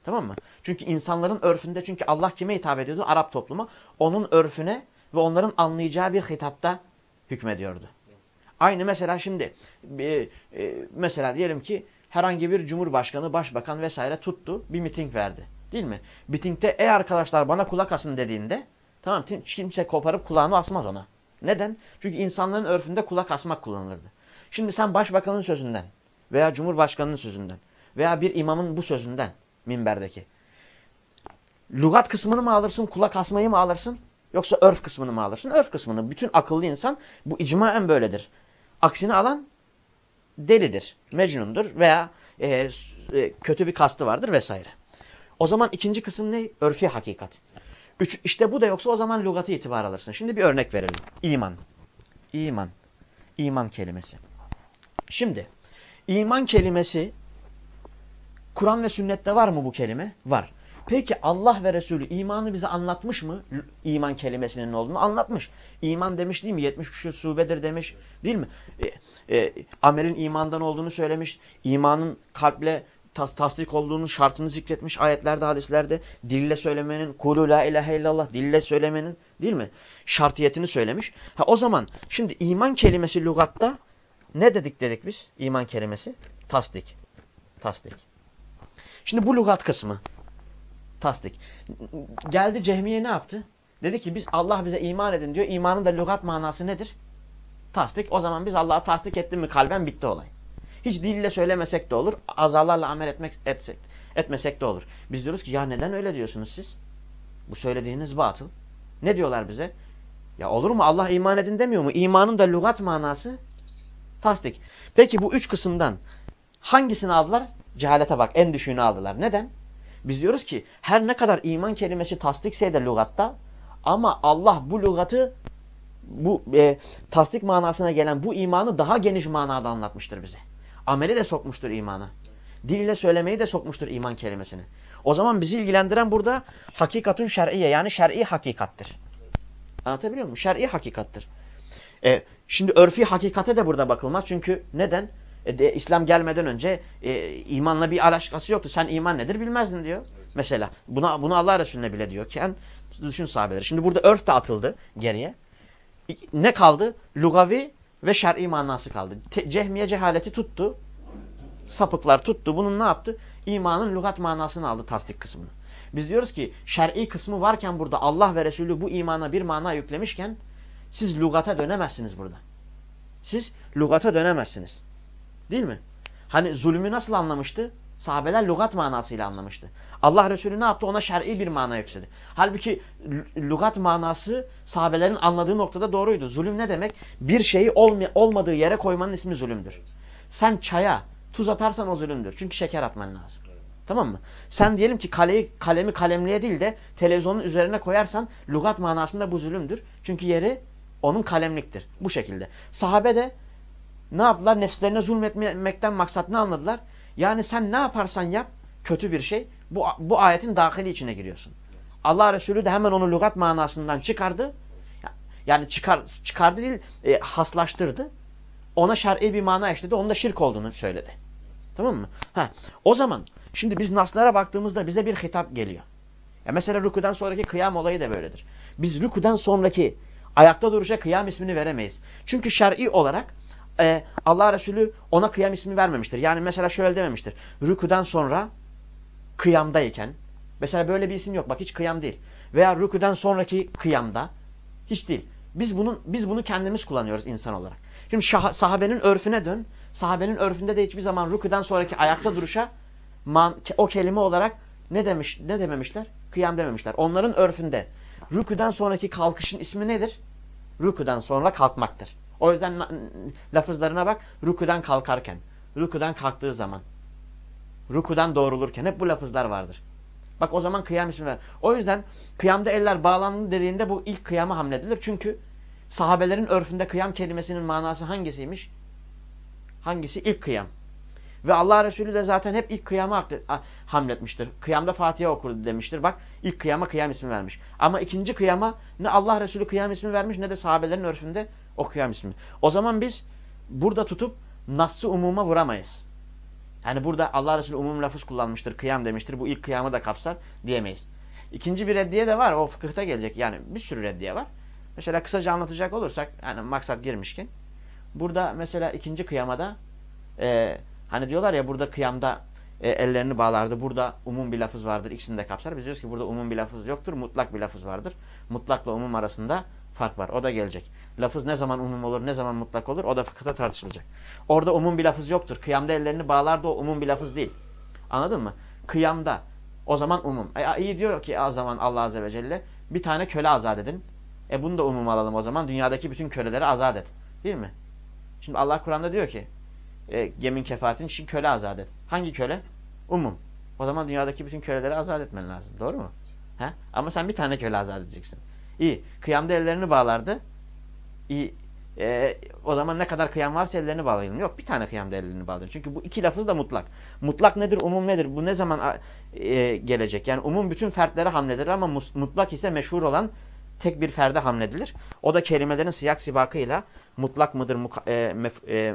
Tamam mı? Çünkü insanların örfünde çünkü Allah kime hitap ediyordu? Arap topluma. Onun örfüne ve onların anlayacağı bir hitapta hükmediyordu. Aynı mesela şimdi e, mesela diyelim ki herhangi bir cumhurbaşkanı, başbakan vesaire tuttu bir miting verdi. Değil mi? Mitingde ey arkadaşlar bana kulak asın dediğinde tamam kimse koparıp kulağını asmaz ona. Neden? Çünkü insanların örfünde kulak asmak kullanılırdı. Şimdi sen başbakanın sözünden veya cumhurbaşkanının sözünden veya bir imamın bu sözünden minberdeki. Lugat kısmını mı alırsın, kulak asmayı mı alırsın? Yoksa örf kısmını mı alırsın? Örf kısmını. Bütün akıllı insan bu icmaen böyledir. Aksini alan delidir, mecnundur veya e, e, kötü bir kastı vardır vesaire. O zaman ikinci kısım ne? Örfi hakikat. Üç, işte bu da yoksa o zaman lügatı itibar alırsın. Şimdi bir örnek verelim. İman. İman. İman kelimesi. Şimdi iman kelimesi Kur'an ve sünnette var mı bu kelime? Var. Peki Allah ve Resulü imanı bize anlatmış mı? İman kelimesinin ne olduğunu anlatmış. İman demiş değil mi? 70 küsur subedir demiş değil mi? E, e, amelin imandan olduğunu söylemiş. İmanın kalple tas tasdik olduğunu şartını zikretmiş ayetlerde hadislerde. Dille söylemenin, kulu la ilahe illallah dille söylemenin değil mi? Şartiyetini söylemiş. Ha, o zaman şimdi iman kelimesi lügatta ne dedik dedik biz? İman kelimesi tasdik. Tasdik. Şimdi bu lügat kısmı tasdik. Geldi Cehmiye ne yaptı? Dedi ki biz Allah bize iman edin diyor. İmanın da lügat manası nedir? Tasdik. O zaman biz Allah'a tasdik ettin mi kalben bitti olay. Hiç dille söylemesek de olur. Azalarla amel etmek etsek, etmesek de olur. Biz diyoruz ki ya neden öyle diyorsunuz siz? Bu söylediğiniz batıl. Ne diyorlar bize? Ya olur mu Allah iman edin demiyor mu? İmanın da lügat manası tasdik. Peki bu üç kısımdan hangisini aldılar? Cehalete bak en düşüğünü aldılar. Neden? Biz diyoruz ki her ne kadar iman kelimesi tasdikse de lügatta ama Allah bu lügatı bu e, tasdik manasına gelen bu imanı daha geniş manada anlatmıştır bize. Ameli de sokmuştur imana. Dil ile söylemeyi de sokmuştur iman kelimesini. O zaman bizi ilgilendiren burada hakikatun şer'iye yani şer'i hakikattir. Anlatabiliyor muyum? Şer'i hakikattir. E, şimdi örfi hakikate de burada bakılmaz. Çünkü neden? E, de, İslam gelmeden önce e, imanla bir alakası yoktu. Sen iman nedir bilmezdin diyor. Mesela buna, bunu Allah Resulüne bile diyor. Ken düşün sahabeleri. Şimdi burada örf de atıldı geriye. Ne kaldı? Lugavi ve şer'i manası kaldı. Te, cehmiye cehaleti tuttu. Sapıklar tuttu. Bunun ne yaptı? İmanın lügat manasını aldı tasdik kısmını. Biz diyoruz ki şer'i kısmı varken burada Allah ve Resulü bu imana bir mana yüklemişken siz lügata dönemezsiniz burada. Siz lügata dönemezsiniz. Değil mi? Hani zulmü nasıl anlamıştı? Sahabeler lügat manasıyla anlamıştı. Allah Resulü ne yaptı? Ona şer'i bir mana yükseldi. Halbuki lügat manası sahabelerin anladığı noktada doğruydu. Zulüm ne demek? Bir şeyi olmadığı yere koymanın ismi zulümdür. Sen çaya tuz atarsan o zulümdür. Çünkü şeker atman lazım. Tamam mı? Sen diyelim ki kaleyi, kalemi kalemliğe değil de televizyonun üzerine koyarsan lügat manasında bu zulümdür. Çünkü yeri onun kalemliktir. Bu şekilde. Sahabe de ne yaptılar? Nefslerine zulmetmekten maksat ne anladılar? Yani sen ne yaparsan yap kötü bir şey bu, bu ayetin dahili içine giriyorsun. Allah Resulü de hemen onu lügat manasından çıkardı. Yani çıkar, çıkardı değil e, haslaştırdı. Ona şer'i bir mana eşledi. Onun da şirk olduğunu söyledi. Tamam mı? Ha, o zaman şimdi biz naslara baktığımızda bize bir hitap geliyor. Ya mesela rükudan sonraki kıyam olayı da böyledir. Biz rükudan sonraki ayakta duruşa kıyam ismini veremeyiz. Çünkü şer'i olarak e, Allah Resulü ona kıyam ismi vermemiştir. Yani mesela şöyle dememiştir. Rükudan sonra kıyamdayken mesela böyle bir isim yok. Bak hiç kıyam değil. Veya rükudan sonraki kıyamda hiç değil. Biz bunun biz bunu kendimiz kullanıyoruz insan olarak. Şimdi şah, sahabenin örfüne dön. Sahabenin örfünde de hiçbir zaman rükudan sonraki ayakta duruşa man, o kelime olarak ne demiş ne dememişler? Kıyam dememişler. Onların örfünde rükudan sonraki kalkışın ismi nedir? Rükudan sonra kalkmaktır. O yüzden lafızlarına bak. Rukudan kalkarken. Rukudan kalktığı zaman. Rukudan doğrulurken. Hep bu lafızlar vardır. Bak o zaman kıyam ismi var. O yüzden kıyamda eller bağlandı dediğinde bu ilk kıyama hamledilir. Çünkü sahabelerin örfünde kıyam kelimesinin manası hangisiymiş? Hangisi? İlk kıyam. Ve Allah Resulü de zaten hep ilk kıyama hamletmiştir. Kıyamda Fatiha okurdu demiştir. Bak ilk kıyama kıyam ismi vermiş. Ama ikinci kıyama ne Allah Resulü kıyam ismi vermiş ne de sahabelerin örfünde o kıyam ismi. O zaman biz burada tutup nas'ı umuma vuramayız. Yani burada Allah Resulü umum lafız kullanmıştır, kıyam demiştir. Bu ilk kıyamı da kapsar diyemeyiz. İkinci bir reddiye de var. O fıkıhta gelecek. Yani bir sürü reddiye var. Mesela kısaca anlatacak olursak, yani maksat girmişken. Burada mesela ikinci kıyamada e, hani diyorlar ya burada kıyamda e, ellerini bağlardı. Burada umum bir lafız vardır. İkisini de kapsar. Biz diyoruz ki burada umum bir lafız yoktur. Mutlak bir lafız vardır. Mutlakla umum arasında fark var. O da gelecek. Lafız ne zaman umum olur, ne zaman mutlak olur o da fıkıhta tartışılacak. Orada umum bir lafız yoktur. Kıyamda ellerini bağlardı o umum bir lafız değil. Anladın mı? Kıyamda o zaman umum. E, iyi diyor ki o zaman Allah Azze ve Celle bir tane köle azat edin. E bunu da umum alalım o zaman. Dünyadaki bütün köleleri azat et. Değil mi? Şimdi Allah Kur'an'da diyor ki e, gemin kefaretin için köle azat et. Hangi köle? Umum. O zaman dünyadaki bütün köleleri azat etmen lazım. Doğru mu? He? Ama sen bir tane köle azat edeceksin. İyi. Kıyamda ellerini bağlardı. İyi. e, o zaman ne kadar kıyam varsa ellerini bağlayalım. Yok bir tane kıyamda ellerini bağlayalım. Çünkü bu iki lafız da mutlak. Mutlak nedir, umum nedir? Bu ne zaman e, gelecek? Yani umum bütün fertlere hamledilir ama mutlak ise meşhur olan tek bir ferde hamledilir. O da kelimelerin siyak sibakıyla mutlak mıdır, e, e,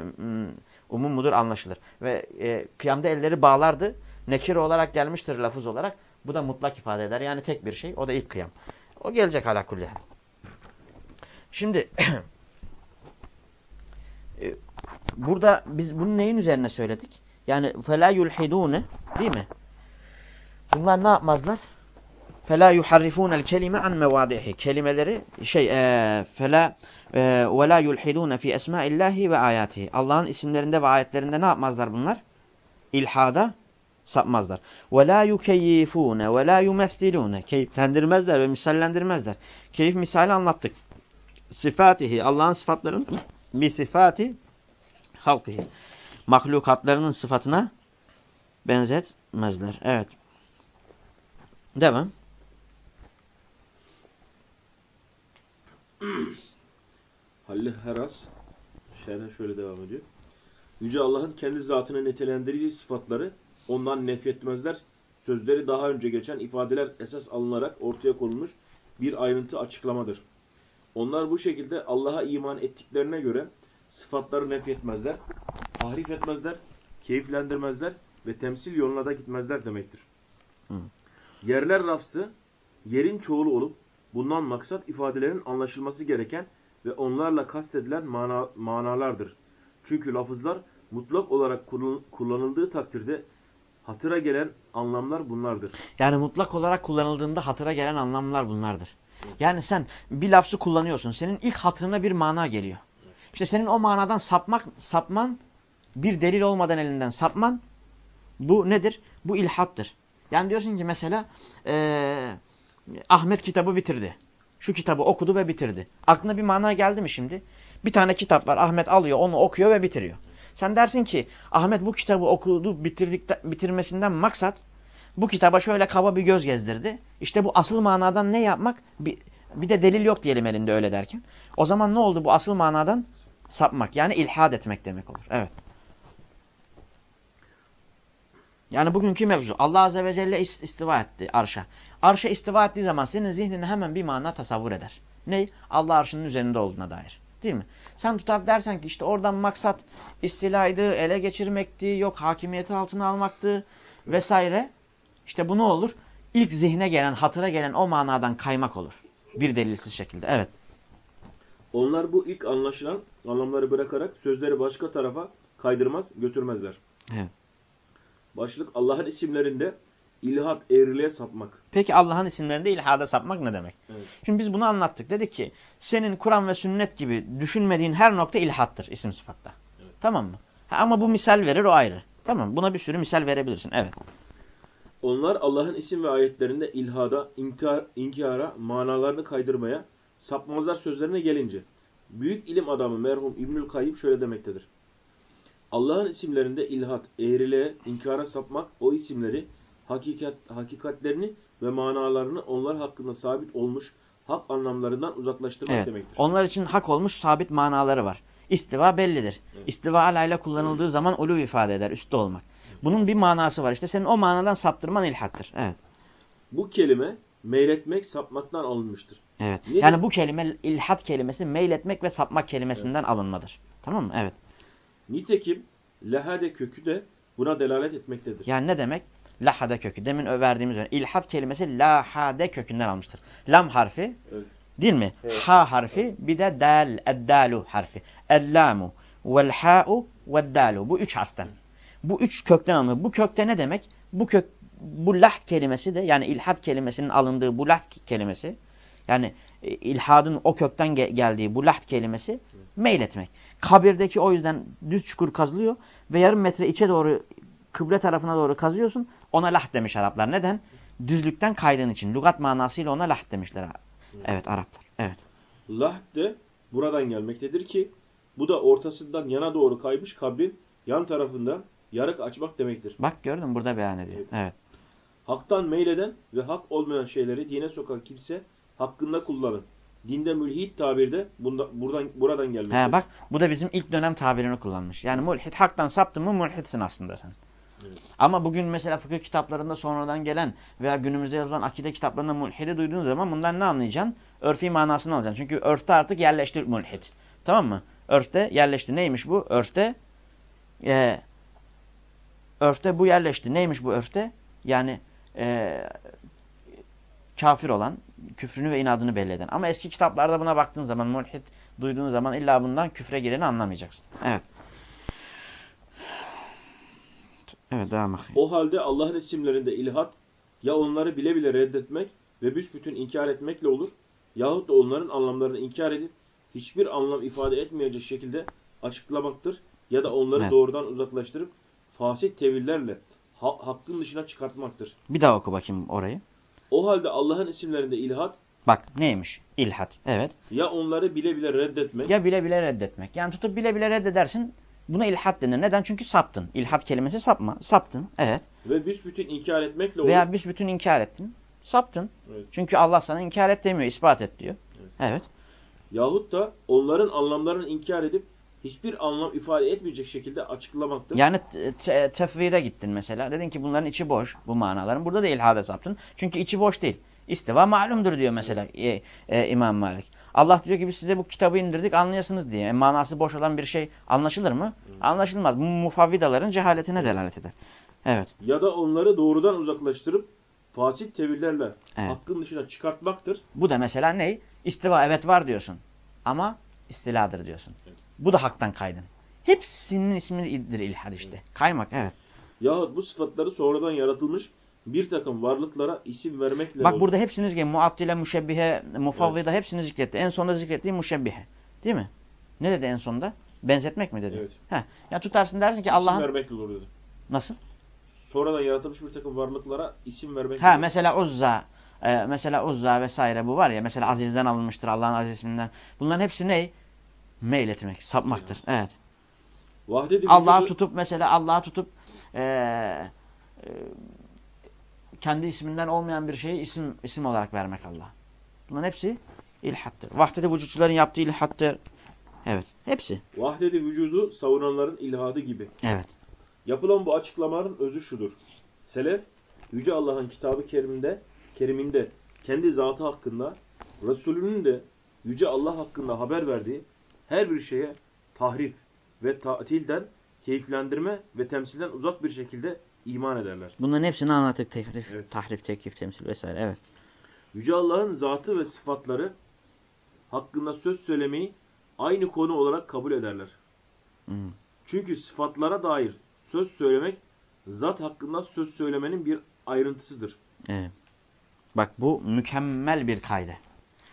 umum mudur anlaşılır. Ve e, kıyamda elleri bağlardı. Nekir olarak gelmiştir lafız olarak. Bu da mutlak ifade eder. Yani tek bir şey. O da ilk kıyam. O gelecek hala kulli. Şimdi e, burada biz bunu neyin üzerine söyledik? Yani fela yulhidune değil mi? Bunlar ne yapmazlar? Fela yuharrifunel kelime an mevadihi. Kelimeleri şey e, fela e, ve la yulhidune fi esmaillahi ve ayatihi. Allah'ın isimlerinde ve ayetlerinde ne yapmazlar bunlar? İlhada sapmazlar. Ve la yukeyyifune ve la yumessilune. Keyiflendirmezler ve misallendirmezler. Keyif misali anlattık. Sifatihi Allah'ın sıfatlarının bir sifati halkihi. Mahlukatlarının sıfatına benzetmezler. Evet. Devam. Halil Heras şerhen şöyle devam ediyor. Yüce Allah'ın kendi zatına nitelendirdiği sıfatları ondan nefretmezler. Sözleri daha önce geçen ifadeler esas alınarak ortaya konulmuş bir ayrıntı açıklamadır. Onlar bu şekilde Allah'a iman ettiklerine göre sıfatları nefretmezler, tahrif etmezler, keyiflendirmezler ve temsil yoluna da gitmezler demektir. Hı. Yerler rafsı yerin çoğulu olup bundan maksat ifadelerin anlaşılması gereken ve onlarla kastedilen mana, manalardır. Çünkü lafızlar mutlak olarak kullan- kullanıldığı takdirde hatıra gelen anlamlar bunlardır. Yani mutlak olarak kullanıldığında hatıra gelen anlamlar bunlardır. Yani sen bir lafzı kullanıyorsun. Senin ilk hatırına bir mana geliyor. İşte senin o manadan sapmak, sapman, bir delil olmadan elinden sapman, bu nedir? Bu ilhattır. Yani diyorsun ki mesela eee, Ahmet kitabı bitirdi. Şu kitabı okudu ve bitirdi. Aklına bir mana geldi mi şimdi? Bir tane kitap var. Ahmet alıyor, onu okuyor ve bitiriyor. Sen dersin ki Ahmet bu kitabı okudu, bitirdik, bitirmesinden maksat bu kitaba şöyle kaba bir göz gezdirdi. İşte bu asıl manadan ne yapmak? Bir, bir de delil yok diyelim elinde öyle derken. O zaman ne oldu bu asıl manadan? Sapmak. Yani ilhad etmek demek olur. Evet. Yani bugünkü mevzu. Allah Azze ve Celle ist- istiva etti arşa. Arşa istiva ettiği zaman senin zihnine hemen bir mana tasavvur eder. Ne? Allah arşının üzerinde olduğuna dair. Değil mi? Sen tutar dersen ki işte oradan maksat istilaydı, ele geçirmekti, yok hakimiyeti altına almaktı vesaire. İşte bu ne olur? İlk zihne gelen, hatıra gelen o manadan kaymak olur. Bir delilsiz şekilde. Evet. Onlar bu ilk anlaşılan anlamları bırakarak sözleri başka tarafa kaydırmaz, götürmezler. Evet. Başlık Allah'ın isimlerinde ilhat, eğriliğe sapmak. Peki Allah'ın isimlerinde ilhada sapmak ne demek? Evet. Şimdi biz bunu anlattık. Dedik ki senin Kur'an ve sünnet gibi düşünmediğin her nokta ilhattır isim sıfatta. Evet. Tamam mı? Ha, ama bu misal verir o ayrı. Tamam Buna bir sürü misal verebilirsin. Evet. Onlar Allah'ın isim ve ayetlerinde ilhada, inkar, inkara, manalarını kaydırmaya, sapmazlar sözlerine gelince. Büyük ilim adamı merhum İbnül Kayyim şöyle demektedir. Allah'ın isimlerinde ilhat, eğriliğe, inkara sapmak, o isimleri, hakikat, hakikatlerini ve manalarını onlar hakkında sabit olmuş hak anlamlarından uzaklaştırmak Evet. demektir. Onlar için hak olmuş sabit manaları var. İstiva bellidir. Evet. İstiva alayla kullanıldığı zaman ulu ifade eder. Üstte olmak. Bunun bir manası var. İşte senin o manadan saptırman ilhattır. Evet. Bu kelime meyletmek, sapmaktan alınmıştır. Evet. Niye yani bu kelime ilhat kelimesi meyletmek ve sapmak kelimesinden alınmadır. Tamam mı? Evet. Nitekim lehade kökü de buna delalet etmektedir. Yani ne demek? Lahade kökü. Demin verdiğimiz örnek. İlhat kelimesi lahade kökünden almıştır. Lam harfi Evet. değil mi? Evet. Ha harfi bir de dal, eddalu harfi. Ellamu, vel ha'u, ve dalu. Bu üç harften. Bu üç kökten alınıyor. Bu kökte ne demek? Bu kök, bu lahd kelimesi de yani ilhat kelimesinin alındığı bu lahd kelimesi yani e, ilhadın o kökten ge- geldiği bu lahd kelimesi meyletmek. Kabirdeki o yüzden düz çukur kazılıyor ve yarım metre içe doğru kıble tarafına doğru kazıyorsun. Ona lahd demiş Araplar. Neden? Düzlükten kaydığın için. Lugat manasıyla ona lahd demişler. Evet Araplar. Evet. Lahd de buradan gelmektedir ki bu da ortasından yana doğru kaymış kabrin yan tarafında yarık açmak demektir. Bak gördün burada beyan ediyor. Evet. Evet. Haktan meyleden ve hak olmayan şeyleri dine sokan kimse hakkında kullanın. Dinde mülhid tabirde bunda, buradan buradan gelmektedir. He bak bu da bizim ilk dönem tabirini kullanmış. Yani mulhid haktan saptın mı mulhidsin aslında sen. Ama bugün mesela fıkıh kitaplarında sonradan gelen veya günümüzde yazılan akide kitaplarında mulhidi duyduğun zaman bundan ne anlayacaksın? Örfi manasını alacaksın. Çünkü örfte artık yerleşti mulhid. Tamam mı? Örfte yerleşti. Neymiş bu? Örfte e, örfte bu yerleşti. Neymiş bu örfte? Yani e, kafir olan, küfrünü ve inadını belli eden. Ama eski kitaplarda buna baktığın zaman, mulhid duyduğun zaman illa bundan küfre gireni anlamayacaksın. Evet. Evet devam bakayım. O halde Allah'ın isimlerinde ilhat ya onları bile bile reddetmek ve büsbütün inkar etmekle olur yahut da onların anlamlarını inkar edip hiçbir anlam ifade etmeyecek şekilde açıklamaktır ya da onları Evet. doğrudan uzaklaştırıp fasit tevillerle ha- hakkın dışına çıkartmaktır. Bir daha oku bakayım orayı. O halde Allah'ın isimlerinde ilhat Bak neymiş? İlhat. Evet. ya onları bile bile reddetmek Ya bile bile reddetmek. Yani tutup bile bile reddedersin. Buna ilhat denir. Neden? Çünkü saptın. İlhat kelimesi sapma. Saptın. Evet. ve büsbütün inkar etmekle olur. Veya büsbütün inkar ettin. Saptın. Evet. Çünkü Allah sana inkar et demiyor. ispat et diyor. Evet. Evet. Yahut da onların anlamlarını inkar edip hiçbir anlam ifade etmeyecek şekilde açıklamaktır. Yani te- te- tefvide gittin mesela. Dedin ki bunların içi boş bu manaların. Burada da ilhada saptın. Çünkü içi boş değil. İstiva malumdur diyor mesela e, e, İmam Malik. Allah diyor ki biz size bu kitabı indirdik anlayasınız diye. E, manası boş olan bir şey anlaşılır mı? Anlaşılmaz. Bu mufavvidaların cehaletine delalet eder. Evet. Ya da onları doğrudan uzaklaştırıp fasit tevillerle Evet. hakkın dışına çıkartmaktır. Bu da mesela ne? İstiva evet var diyorsun. Ama istiladır diyorsun. Evet. Bu da haktan kaydın. Hepsinin ismidir ilhad işte. Kaymak evet. Yahut bu sıfatları sonradan yaratılmış bir takım varlıklara isim vermekle Bak olur. burada hepsiniz gibi muattile, müşebbihe, mufavvida hepsini zikretti. En sonunda zikrettiği müşebbihe. Değil mi? Ne dedi en sonunda? Benzetmek mi dedi? Evet. Heh. Ya tutarsın dersin ki İsim Allah'ın... vermekle olur dedi. Nasıl? Sonradan yaratılmış bir takım varlıklara isim vermekle Ha olur. mesela Uzza, e, mesela Uzza vesaire bu var ya mesela Aziz'den alınmıştır Allah'ın Aziz isminden. Bunların hepsi ne? Meyletmek, sapmaktır. Evet. Vahdet-i Allah'ı vücudu- tutup mesela Allah'ı tutup e, e, kendi isminden olmayan bir şeyi isim isim olarak vermek Allah. Bunların hepsi ilhattır. Vahdede vücutçuların yaptığı ilhattır. Evet. Hepsi. Vahdet-i vücudu savunanların ilhadı gibi. Evet. Yapılan bu açıklamaların özü şudur. Selef, Yüce Allah'ın kitabı keriminde, keriminde kendi zatı hakkında, Resulünün de Yüce Allah hakkında haber verdiği her bir şeye tahrif ve tatilden, keyiflendirme ve temsilden uzak bir şekilde iman ederler. Bunların hepsini anlattık. Tehrif, Evet. tahrif, tekif, temsil vesaire. Evet. Yüce Allah'ın zatı ve sıfatları hakkında söz söylemeyi aynı konu olarak kabul ederler. Hmm. Çünkü sıfatlara dair söz söylemek zat hakkında söz söylemenin bir ayrıntısıdır. Evet. Bak bu mükemmel bir kaydı.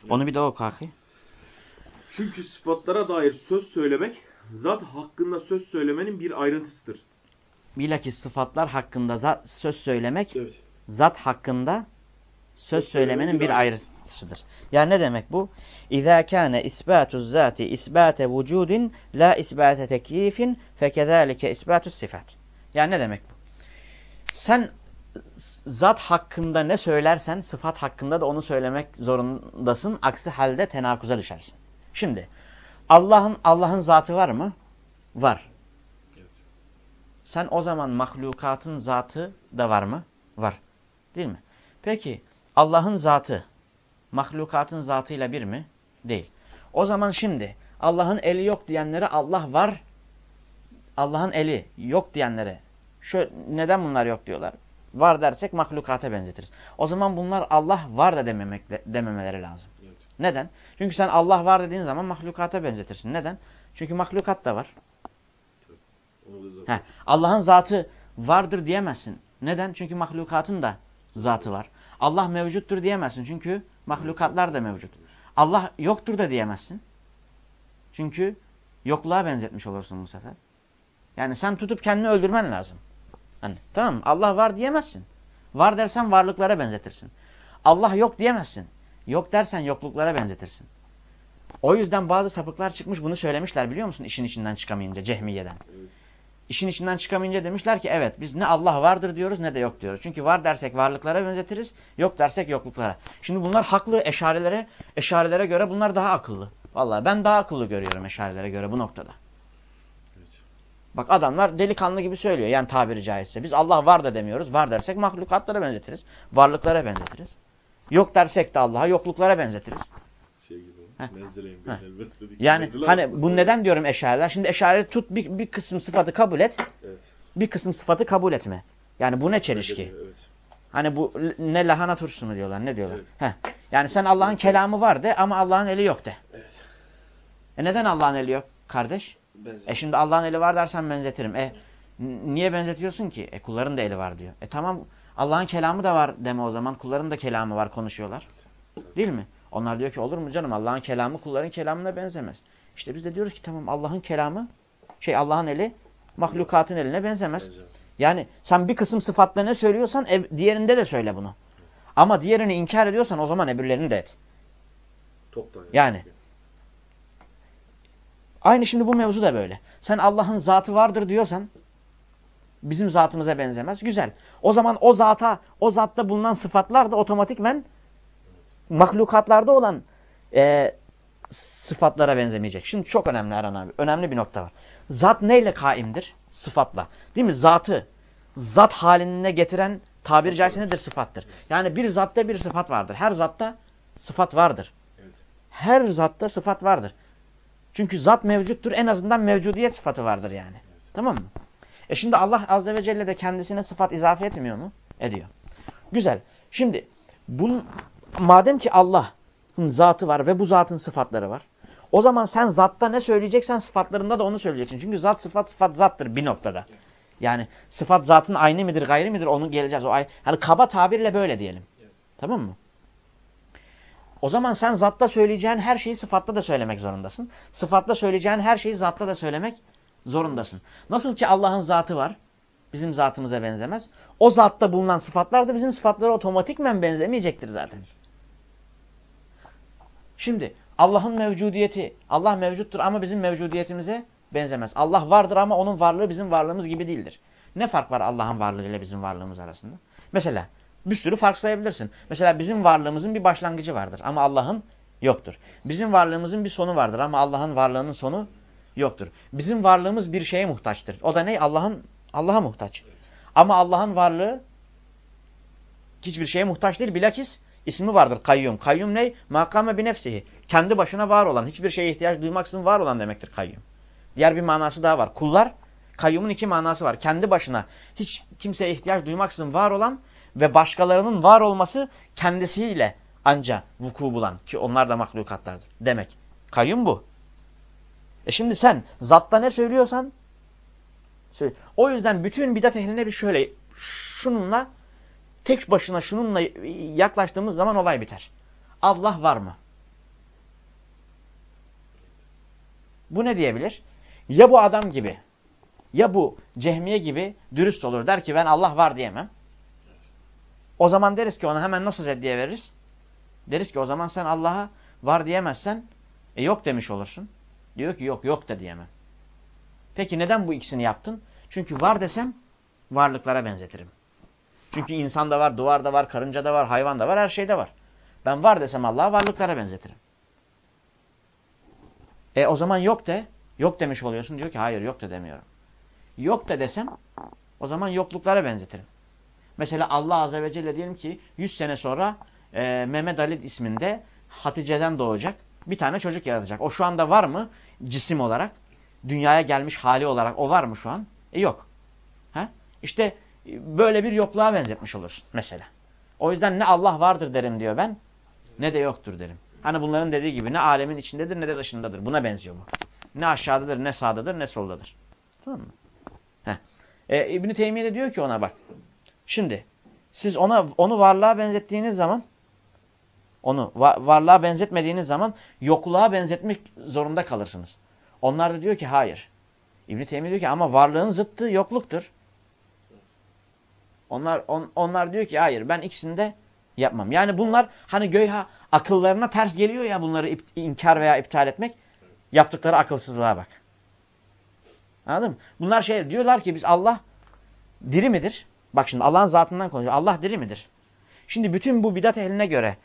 Onu bir daha oku akı. Çünkü sıfatlara dair söz söylemek zat hakkında söz söylemenin bir ayrıntısıdır. Bilakis sıfatlar hakkında za- söz söylemek Evet. zat hakkında söz söylemenin bir ayrıntısıdır. Yani ne demek bu? İzâ kâne isbâtu zâti isbâte vücudin la isbâte tekyifin fekezâlike isbâtu sifat. Yani ne demek bu? Sen zat hakkında ne söylersen sıfat hakkında da onu söylemek zorundasın. Aksi halde tenakuza düşersin. Şimdi Allah'ın Allah'ın zatı var mı? Var. Sen o zaman mahlukatın zatı da var mı? Var. Değil mi? Peki Allah'ın zatı mahlukatın zatıyla bir mi? Değil. O zaman şimdi Allah'ın eli yok diyenlere Allah var. Allah'ın eli yok diyenlere şu neden bunlar yok diyorlar? Var dersek mahlukata benzetiriz. O zaman bunlar Allah var da dememek dememeleri lazım. Evet. Neden? Çünkü sen Allah var dediğin zaman mahlukata benzetirsin. Neden? Çünkü mahlukat da var. Onu da zaten. Heh, Allah'ın zatı vardır diyemezsin. Neden? Çünkü mahlukatın da zatı var. Allah mevcuttur diyemezsin. Çünkü mahlukatlar da mevcut. Allah yoktur da diyemezsin. Çünkü yokluğa benzetmiş olursun bu sefer. Yani sen tutup kendini öldürmen lazım. Hani, tamam? Allah var diyemezsin. Var dersen varlıklara benzetirsin. Allah yok diyemezsin. Yok dersen yokluklara benzetirsin. O yüzden bazı sapıklar çıkmış bunu söylemişler biliyor musun? İşin içinden çıkamayınca Cehmiye'den. Evet. İşin içinden çıkamayınca demişler ki evet biz ne Allah vardır diyoruz ne de yok diyoruz. Çünkü var dersek varlıklara benzetiriz, yok dersek yokluklara. Şimdi bunlar haklı eşarilere, eşarilere göre bunlar daha akıllı. Vallahi ben daha akıllı görüyorum eşarilere göre bu noktada. Evet. Bak adamlar delikanlı gibi söylüyor yani tabiri caizse. Biz Allah var da demiyoruz. Var dersek mahlukatlara benzetiriz. Varlıklara benzetiriz. Yok dersek de Allah'a yokluklara benzetiriz. Şey gibi. Yani hani bu neden diyorum eşariler? Şimdi eşari tut bir, bir kısım sıfatı kabul et. Evet. Bir kısım sıfatı kabul etme. Yani bu ne çelişki? Evet. Hani bu ne lahana turşusu mu diyorlar ne diyorlar? Evet. Heh. Yani sen Allah'ın kelamı var de ama Allah'ın eli yok de. Evet. E neden Allah'ın eli yok kardeş? Benzer. E şimdi Allah'ın eli var dersen benzetirim. E niye benzetiyorsun ki? E kulların da eli var diyor. E tamam Allah'ın kelamı da var deme o zaman. Kulların da kelamı var konuşuyorlar. Değil mi? Onlar diyor ki olur mu canım Allah'ın kelamı kulların kelamına benzemez. İşte biz de diyoruz ki tamam Allah'ın kelamı şey Allah'ın eli mahlukatın eline benzemez. Yani sen bir kısım sıfatla ne söylüyorsan e, diğerinde de söyle bunu. Ama diğerini inkar ediyorsan o zaman öbürlerini de et. Toptan. Yani. Aynı şimdi bu mevzu da böyle. Sen Allah'ın zatı vardır diyorsan bizim zatımıza benzemez. Güzel. O zaman o zata, o zatta bulunan sıfatlar da otomatikmen mahlukatlarda olan e, sıfatlara benzemeyecek. Şimdi çok önemli Erhan abi. Önemli bir nokta var. Zat neyle kaimdir? Sıfatla. Değil mi? Zatı zat haline getiren tabiri caizse nedir? Sıfattır. Yani bir zatta bir sıfat vardır. Her zatta sıfat vardır. Evet. Her zatta sıfat vardır. Çünkü zat mevcuttur. En azından mevcudiyet sıfatı vardır yani. Tamam mı? E şimdi Allah Azze ve Celle de kendisine sıfat izafe etmiyor mu? Ediyor. Güzel. Şimdi bunun, madem ki Allah'ın zatı var ve bu zatın sıfatları var. O zaman sen zatta ne söyleyeceksen sıfatlarında da onu söyleyeceksin. Çünkü zat sıfat sıfat zattır bir noktada. Yani sıfat zatın aynı midir gayri midir onu geleceğiz. O ay hani kaba tabirle böyle diyelim. Evet. Tamam mı? O zaman sen zatta söyleyeceğin her şeyi sıfatta da söylemek zorundasın. Sıfatta söyleyeceğin her şeyi zatta da söylemek zorundasın. Nasıl ki Allah'ın zatı var. Bizim zatımıza benzemez. O zatta bulunan sıfatlar da bizim sıfatlara otomatikmen benzemeyecektir zaten. Şimdi Allah'ın mevcudiyeti, Allah mevcuttur ama bizim mevcudiyetimize benzemez. Allah vardır ama onun varlığı bizim varlığımız gibi değildir. Ne fark var Allah'ın varlığı ile bizim varlığımız arasında? Mesela bir sürü fark sayabilirsin. Mesela bizim varlığımızın bir başlangıcı vardır ama Allah'ın yoktur. Bizim varlığımızın bir sonu vardır ama Allah'ın varlığının sonu yoktur. Bizim varlığımız bir şeye muhtaçtır. O da ne? Allah'ın Allah'a muhtaç. Ama Allah'ın varlığı hiçbir şeye muhtaç değil. Bilakis ismi vardır. Kayyum. Kayyum ne? Makame bi nefsihi. Kendi başına var olan, hiçbir şeye ihtiyaç duymaksızın var olan demektir kayyum. Diğer bir manası daha var. Kullar, kayyumun iki manası var. Kendi başına, hiç kimseye ihtiyaç duymaksızın var olan ve başkalarının var olması kendisiyle anca vuku bulan ki onlar da mahlukatlardır demek. Kayyum bu. E şimdi sen zatta ne söylüyorsan söyle. O yüzden bütün bidat ehline bir şöyle şununla tek başına şununla yaklaştığımız zaman olay biter. Allah var mı? Bu ne diyebilir? Ya bu adam gibi ya bu cehmiye gibi dürüst olur der ki ben Allah var diyemem. O zaman deriz ki ona hemen nasıl reddiye veririz? Deriz ki o zaman sen Allah'a var diyemezsen e yok demiş olursun. Diyor ki yok yok da diyemem. Peki neden bu ikisini yaptın? Çünkü var desem varlıklara benzetirim. Çünkü insanda var, duvarda var, karınca da var, hayvan da var, her şeyde var. Ben var desem Allah'a varlıklara benzetirim. E o zaman yok de, yok demiş oluyorsun. Diyor ki hayır yok da demiyorum. Yok da desem o zaman yokluklara benzetirim. Mesela Allah Azze ve Celle diyelim ki 100 sene sonra e, Mehmet Ali isminde Hatice'den doğacak bir tane çocuk yaratacak. O şu anda var mı cisim olarak? Dünyaya gelmiş hali olarak o var mı şu an? E yok. Ha? İşte böyle bir yokluğa benzetmiş olursun mesela. O yüzden ne Allah vardır derim diyor ben ne de yoktur derim. Hani bunların dediği gibi ne alemin içindedir ne de dışındadır. Buna benziyor bu. Ne aşağıdadır ne sağdadır ne soldadır. Tamam mı? Heh. E, İbn-i Teymiye de diyor ki ona bak. Şimdi siz ona onu varlığa benzettiğiniz zaman onu var, varlığa benzetmediğiniz zaman yokluğa benzetmek zorunda kalırsınız. Onlar da diyor ki hayır. İbn-i Teymiye diyor ki ama varlığın zıttı yokluktur. Onlar on, onlar diyor ki hayır ben ikisini de yapmam. Yani bunlar hani göya akıllarına ters geliyor ya bunları inkar veya iptal etmek. Yaptıkları akılsızlığa bak. Anladın mı? Bunlar şey diyorlar ki biz Allah diri midir? Bak şimdi Allah'ın zatından konuşuyor. Allah diri midir? Şimdi bütün bu bidat ehline göre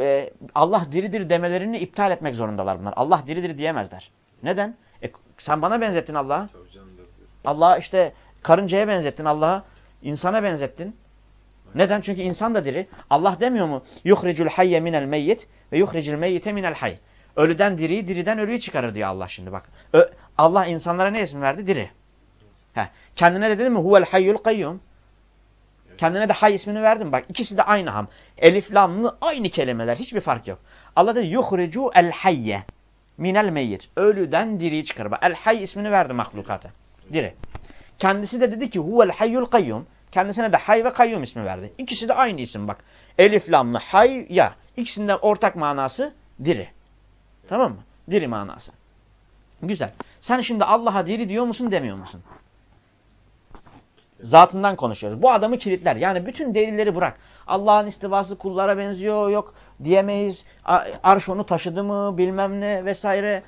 e, Allah diridir demelerini iptal etmek zorundalar bunlar. Allah diridir diyemezler. Neden? E, sen bana benzettin Allah'a. Allah'a işte karıncaya benzettin Allah'a. İnsana benzettin. Neden? Çünkü insan da diri. Allah demiyor mu? Yuhricul hayye minel meyyit ve yuhricul meyyite minel hayy. Ölüden diriyi, diriden ölüyü çıkarır diyor Allah şimdi bak. Allah insanlara ne isim verdi? Diri. Heh. Kendine de dedi mi? Huvel hayyul kayyum. Kendine de hay ismini verdim. Bak ikisi de aynı ham. Elif lamlı aynı kelimeler. Hiçbir fark yok. Allah dedi yuhricu el hayye minel meyyit. Ölüden diriyi çıkarır. Bak el hay ismini verdi mahlukata. Diri. Kendisi de dedi ki huvel hayyul kayyum. Kendisine de hay ve kayyum ismi verdi. İkisi de aynı isim bak. Elif lamlı hay ya. İkisinden ortak manası diri. Tamam mı? Diri manası. Güzel. Sen şimdi Allah'a diri diyor musun demiyor musun? Zatından konuşuyoruz. Bu adamı kilitler. Yani bütün delilleri bırak. Allah'ın istivası kullara benziyor yok diyemeyiz. Arş onu taşıdı mı bilmem ne vesaire.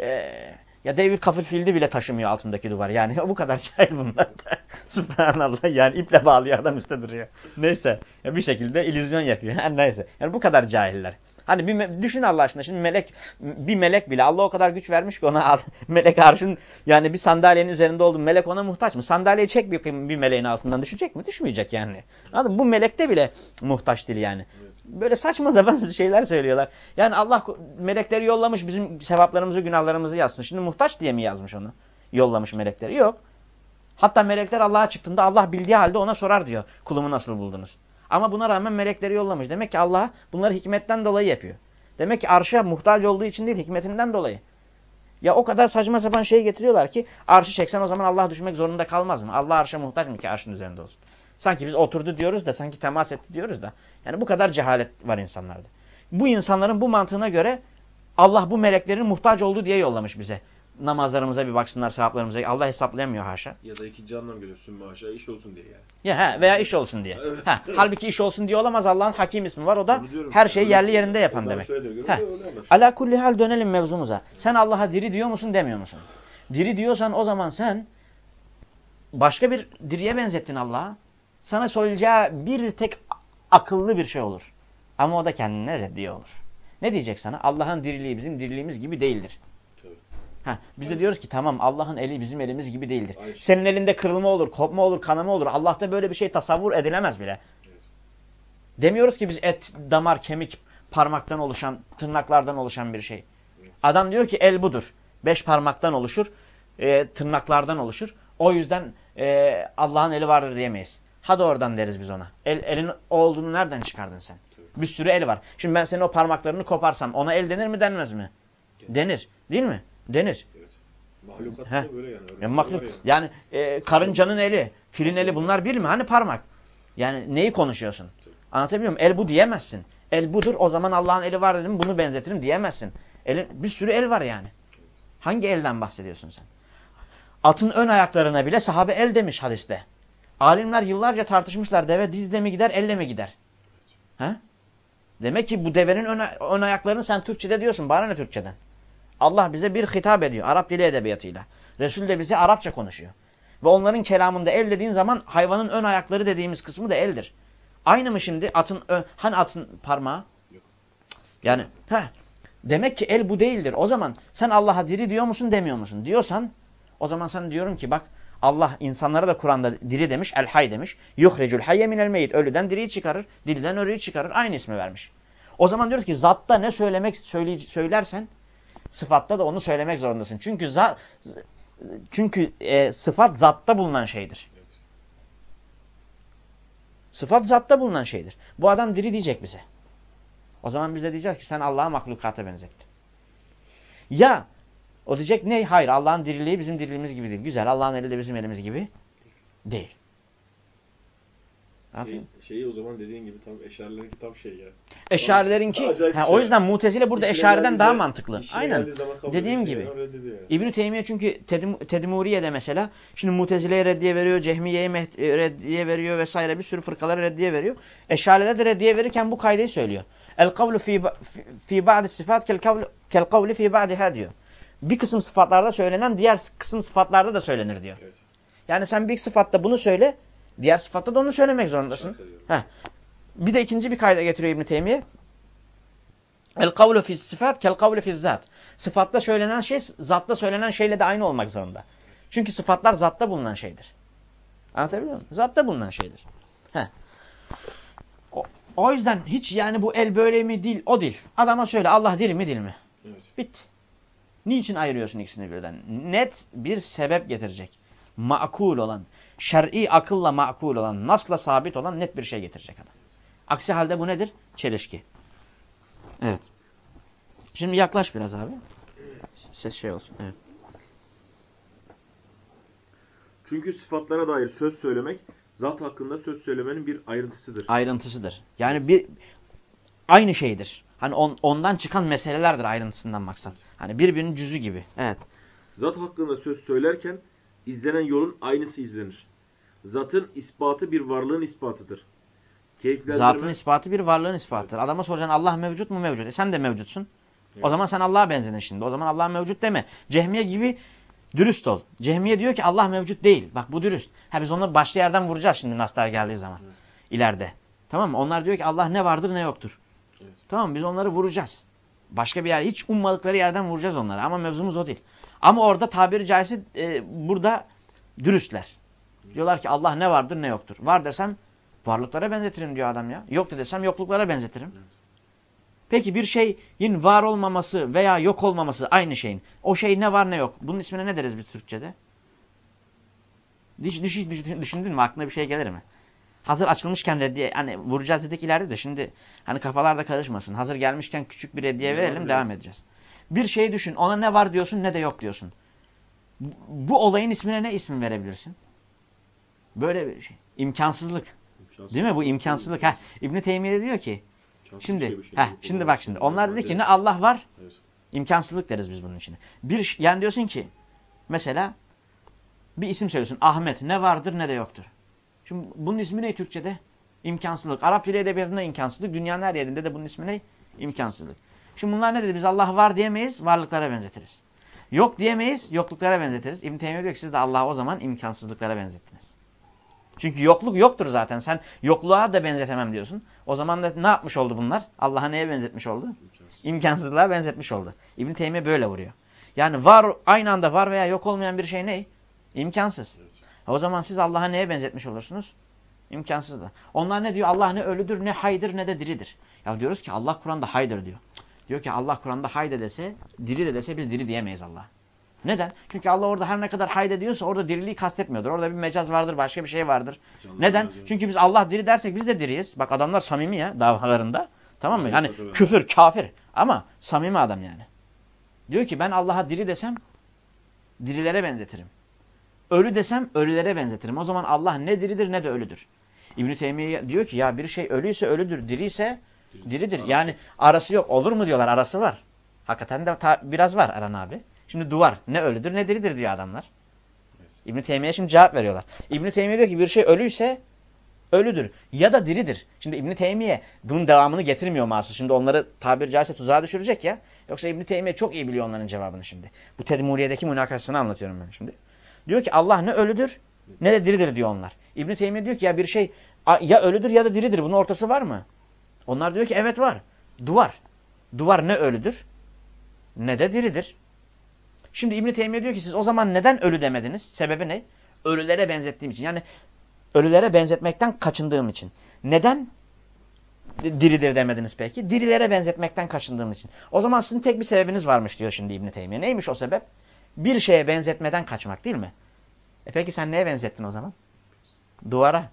Ee, ya David Copperfield'i bile taşımıyor altındaki duvar. Yani bu kadar cahil bunlar da. Subhanallah yani iple bağlıyor adam üstte duruyor. Neyse ya bir şekilde illüzyon yapıyor. Neyse. Yani bu kadar cahiller. Hani bir düşün Allah aşkına şimdi melek bir melek bile Allah o kadar güç vermiş ki ona melek arşın yani bir sandalyenin üzerinde olduğu melek ona muhtaç mı? Sandalyeyi çek bir, bir meleğin altından düşecek mi? Düşmeyecek yani. Anladın Bu melekte bile muhtaç değil yani. Böyle saçma sapan şeyler söylüyorlar. Yani Allah melekleri yollamış bizim sevaplarımızı günahlarımızı yazsın. Şimdi muhtaç diye mi yazmış onu? Yollamış melekleri. Yok. Hatta melekler Allah'a çıktığında Allah bildiği halde ona sorar diyor. Kulumu nasıl buldunuz? Ama buna rağmen melekleri yollamış. Demek ki Allah bunları hikmetten dolayı yapıyor. Demek ki arşa muhtaç olduğu için değil hikmetinden dolayı. Ya o kadar saçma sapan şey getiriyorlar ki arşı çeksen o zaman Allah düşmek zorunda kalmaz mı? Allah arşa muhtaç mı ki arşın üzerinde olsun? Sanki biz oturdu diyoruz da sanki temas etti diyoruz da. Yani bu kadar cehalet var insanlarda. Bu insanların bu mantığına göre Allah bu meleklerin muhtaç olduğu diye yollamış bize namazlarımıza bir baksınlar, sevaplarımıza. Allah hesaplayamıyor haşa. Ya da ikinci anlam geliyor sümme haşa iş olsun diye yani. Ya he, veya iş olsun diye. Evet. Ha, halbuki iş olsun diye olamaz. Allah'ın hakim ismi var. O da her şeyi yerli yerinde yapan demek. Heh. Ala kulli hal dönelim mevzumuza. Sen Allah'a diri diyor musun demiyor musun? Diri diyorsan o zaman sen başka bir diriye benzettin Allah'a. Sana söyleyeceği bir tek akıllı bir şey olur. Ama o da kendine reddiye olur. Ne diyecek sana? Allah'ın diriliği bizim diriliğimiz gibi değildir. Ha, biz de diyoruz ki tamam Allah'ın eli bizim elimiz gibi değildir. Aynen. Senin elinde kırılma olur, kopma olur, kanama olur. Allah'ta böyle bir şey tasavvur edilemez bile. Evet. Demiyoruz ki biz et, damar, kemik, parmaktan oluşan, tırnaklardan oluşan bir şey. Evet. Adam diyor ki el budur. Beş parmaktan oluşur, e, tırnaklardan oluşur. O yüzden e, Allah'ın eli vardır diyemeyiz. Hadi oradan deriz biz ona. El, elin olduğunu nereden çıkardın sen? Evet. Bir sürü el var. Şimdi ben senin o parmaklarını koparsam ona el denir mi denmez mi? Denir. Değil mi? Denir. Evet. Mahlukatta böyle yani. yani mahluk, yani, yani e, karıncanın eli, filin eli bunlar bir mi? Hani parmak? Yani neyi konuşuyorsun? Anlatabiliyor muyum? El bu diyemezsin. El budur o zaman Allah'ın eli var dedim bunu benzetirim diyemezsin. Elin, bir sürü el var yani. Hangi elden bahsediyorsun sen? Atın ön ayaklarına bile sahabe el demiş hadiste. Alimler yıllarca tartışmışlar deve dizle mi gider elle mi gider? Ha? Demek ki bu devenin ön, ön ayaklarını sen Türkçe'de diyorsun. Bana ne Türkçeden? Allah bize bir hitap ediyor Arap dili edebiyatıyla. Resul de bize Arapça konuşuyor. Ve onların kelamında el dediğin zaman hayvanın ön ayakları dediğimiz kısmı da eldir. Aynı mı şimdi atın ön, hani atın parmağı? Yani he, demek ki el bu değildir. O zaman sen Allah'a diri diyor musun demiyor musun? Diyorsan o zaman sen diyorum ki bak Allah insanlara da Kur'an'da diri demiş, el hay demiş. Yuhrecul hayye minel meyyit. Ölüden diriyi çıkarır, dilden ölüyü çıkarır. Aynı ismi vermiş. O zaman diyoruz ki zatta ne söylemek söylersen sıfatta da onu söylemek zorundasın. Çünkü za, çünkü e, sıfat zatta bulunan şeydir. Sıfat zatta bulunan şeydir. Bu adam diri diyecek bize. O zaman bize diyeceğiz ki sen Allah'a mahlukata benzettin. Ya o diyecek ne? Hayır Allah'ın diriliği bizim diriliğimiz gibi değil. Güzel Allah'ın eli de bizim elimiz gibi değil. Şey, şeyi o zaman dediğin gibi tam eşarilerin tam şey ya. Eşarilerinki ha, o şey. yüzden mutezile burada eşariden daha mantıklı. Aynen. Dediğim gibi. Yani. İbn Teymiye çünkü Tedim, Tedmuriye'de mesela şimdi Mutezile'ye reddiye veriyor, Cehmiye'ye e, reddiye veriyor vesaire bir sürü fırkalara reddiye veriyor. Eşarilere de reddiye verirken bu kaydeyi söylüyor. El kavlu fi fi ba'd sıfat kel kavlu kel kavli fi ba'diha diyor. bir kısım sıfatlarda söylenen diğer kısım sıfatlarda da söylenir diyor. Evet. Yani sen bir sıfatta bunu söyle, diğer sıfatta da onu söylemek zorundasın. Heh. Bir de ikinci bir kayda getiriyor İbn Teymiye. El kavlu fi sıfat kel kavlu fi zat. Sıfatta söylenen şey zatta söylenen şeyle de aynı olmak zorunda. Çünkü sıfatlar zatta bulunan şeydir. Anlatabiliyor muyum? Zatta bulunan şeydir. Heh. O, o yüzden hiç yani bu el böyle mi değil o değil. Adama söyle Allah dil mi dil mi? Evet. Bitti. Niçin ayırıyorsun ikisini birden? Net bir sebep getirecek. Makul olan, şer'i akılla makul olan, nasla sabit olan net bir şey getirecek adam. Aksi halde bu nedir? Çelişki. Evet. Şimdi yaklaş biraz abi. Ses şey olsun. Evet. Çünkü sıfatlara dair söz söylemek zat hakkında söz söylemenin bir ayrıntısıdır. Ayrıntısıdır. Yani bir aynı şeydir. Hani on, ondan çıkan meselelerdir ayrıntısından maksat. Hani birbirinin cüzü gibi. Evet. Zat hakkında söz söylerken izlenen yolun aynısı izlenir. Zatın ispatı bir varlığın ispatıdır. Keyiflendirme, Zatın ispatı bir varlığın ispatıdır. Adama soracaksın Allah mevcut mu mevcut? E sen de mevcutsun. Evet. O zaman sen Allah'a benzedin şimdi. O zaman Allah mevcut deme. Cehmiye gibi dürüst ol. Cehmiye diyor ki Allah mevcut değil. Bak bu dürüst. Ha biz onları başlı yerden vuracağız şimdi Naslar geldiği zaman. Evet. İleride. Tamam mı? Onlar diyor ki Allah ne vardır ne yoktur. Evet. Tamam mı? Biz onları vuracağız. Başka bir yer. Hiç ummadıkları yerden vuracağız onları. Ama mevzumuz o değil. Ama orada tabiri caizse e, burada dürüstler. Diyorlar ki Allah ne vardır ne yoktur. Var desem varlıklara benzetirim diyor adam ya. Yok desem yokluklara benzetirim. Peki bir şeyin var olmaması veya yok olmaması aynı şeyin. O şey ne var ne yok. Bunun ismine ne deriz biz Türkçe'de? Düş, düş, düş- düşündün mü? Aklına bir şey gelir mi? Hazır açılmışken reddiye, hani vuracağız dedik ileride de şimdi hani kafalarda karışmasın. Hazır gelmişken küçük bir reddiye verelim devam edeceğiz. Bir şey düşün. Ona ne var diyorsun ne de yok diyorsun. Bu, olayın ismine ne isim verebilirsin? Böyle bir şey. İmkansızlık. İmkansız. Değil mi? Bu imkansızlık. Heh, İbn Teymiye diyor ki İmkansız Şimdi, şey, şey. heh, şimdi bak şimdi. Onlar dedi ki ne Allah var, Evet. imkansızlık deriz biz bunun içine. Bir, yani diyorsun ki, mesela bir isim söylüyorsun. Ahmet ne vardır ne de yoktur. Şimdi bunun ismi ne Türkçe'de? İmkansızlık. Arap dili edebiyatında imkansızlık. Dünyanın her yerinde de bunun ismi ne? İmkansızlık. Şimdi bunlar ne dedi? Biz Allah var diyemeyiz, varlıklara benzetiriz. Yok diyemeyiz, yokluklara benzetiriz. İbn Teymiye diyor ki siz de Allah'ı o zaman imkansızlıklara benzettiniz. Çünkü yokluk yoktur zaten. Sen yokluğa da benzetemem diyorsun. O zaman da ne yapmış oldu bunlar? Allah'a neye benzetmiş oldu? İmkansız. İmkansızlığa benzetmiş oldu. İbn Teymiye böyle vuruyor. Yani var aynı anda var veya yok olmayan bir şey ne? İmkansız. Evet. O zaman siz Allah'a neye benzetmiş olursunuz? İmkansız da. Onlar ne diyor? Allah ne ölüdür, ne haydır, ne de diridir. Ya diyoruz ki Allah Kur'an'da haydır diyor. Diyor ki Allah Kur'an'da hayde dese, diri de dese biz diri diyemeyiz Allah'a. Neden? Çünkü Allah orada her ne kadar hayde diyorsa orada diriliği kastetmiyordur. Orada bir mecaz vardır, başka bir şey vardır. Canlı Neden? mecaz. Çünkü biz Allah diri dersek biz de diriyiz. Bak adamlar samimi ya davalarında. Tamam mı? Yani küfür, kafir ama samimi adam yani. Diyor ki ben Allah'a diri desem dirilere benzetirim. Ölü desem ölülere benzetirim. O zaman Allah ne diridir ne de ölüdür. İbn-i Teymiye diyor ki ya bir şey ölüyse ölüdür, diriyse diridir. Arası. Yani arası yok. Olur mu diyorlar arası var. Hakikaten de biraz var Aran abi. Şimdi duvar ne ölüdür ne diridir diyor adamlar. Evet. İbn-i Teymiye şimdi cevap veriyorlar. İbn-i Teymiye diyor ki bir şey ölüyse ölüdür ya da diridir. Şimdi İbn Teymiye bunun devamını getirmiyor mahsus. Şimdi onları tabir caizse tuzağa düşürecek ya. Yoksa İbn Teymiye çok iyi biliyor onların cevabını şimdi. Bu Tedmuriye'deki münakaşasını anlatıyorum ben şimdi. Diyor ki Allah ne ölüdür ne de diridir diyor onlar. İbn Teymiye diyor ki ya bir şey ya ölüdür ya da diridir. Bunun ortası var mı? Onlar diyor ki evet var. Duvar. Duvar ne ölüdür ne de diridir. Şimdi İbn Teymiye diyor ki siz o zaman neden ölü demediniz? Sebebi ne? Ölülere benzettiğim için. Yani ölülere benzetmekten kaçındığım için. Neden diridir demediniz peki? Dirilere benzetmekten kaçındığım için. O zaman sizin tek bir sebebiniz varmış diyor şimdi İbn Teymiye. Neymiş o sebep? Bir şeye benzetmeden kaçmak değil mi? E peki sen neye benzettin o zaman? Duvara.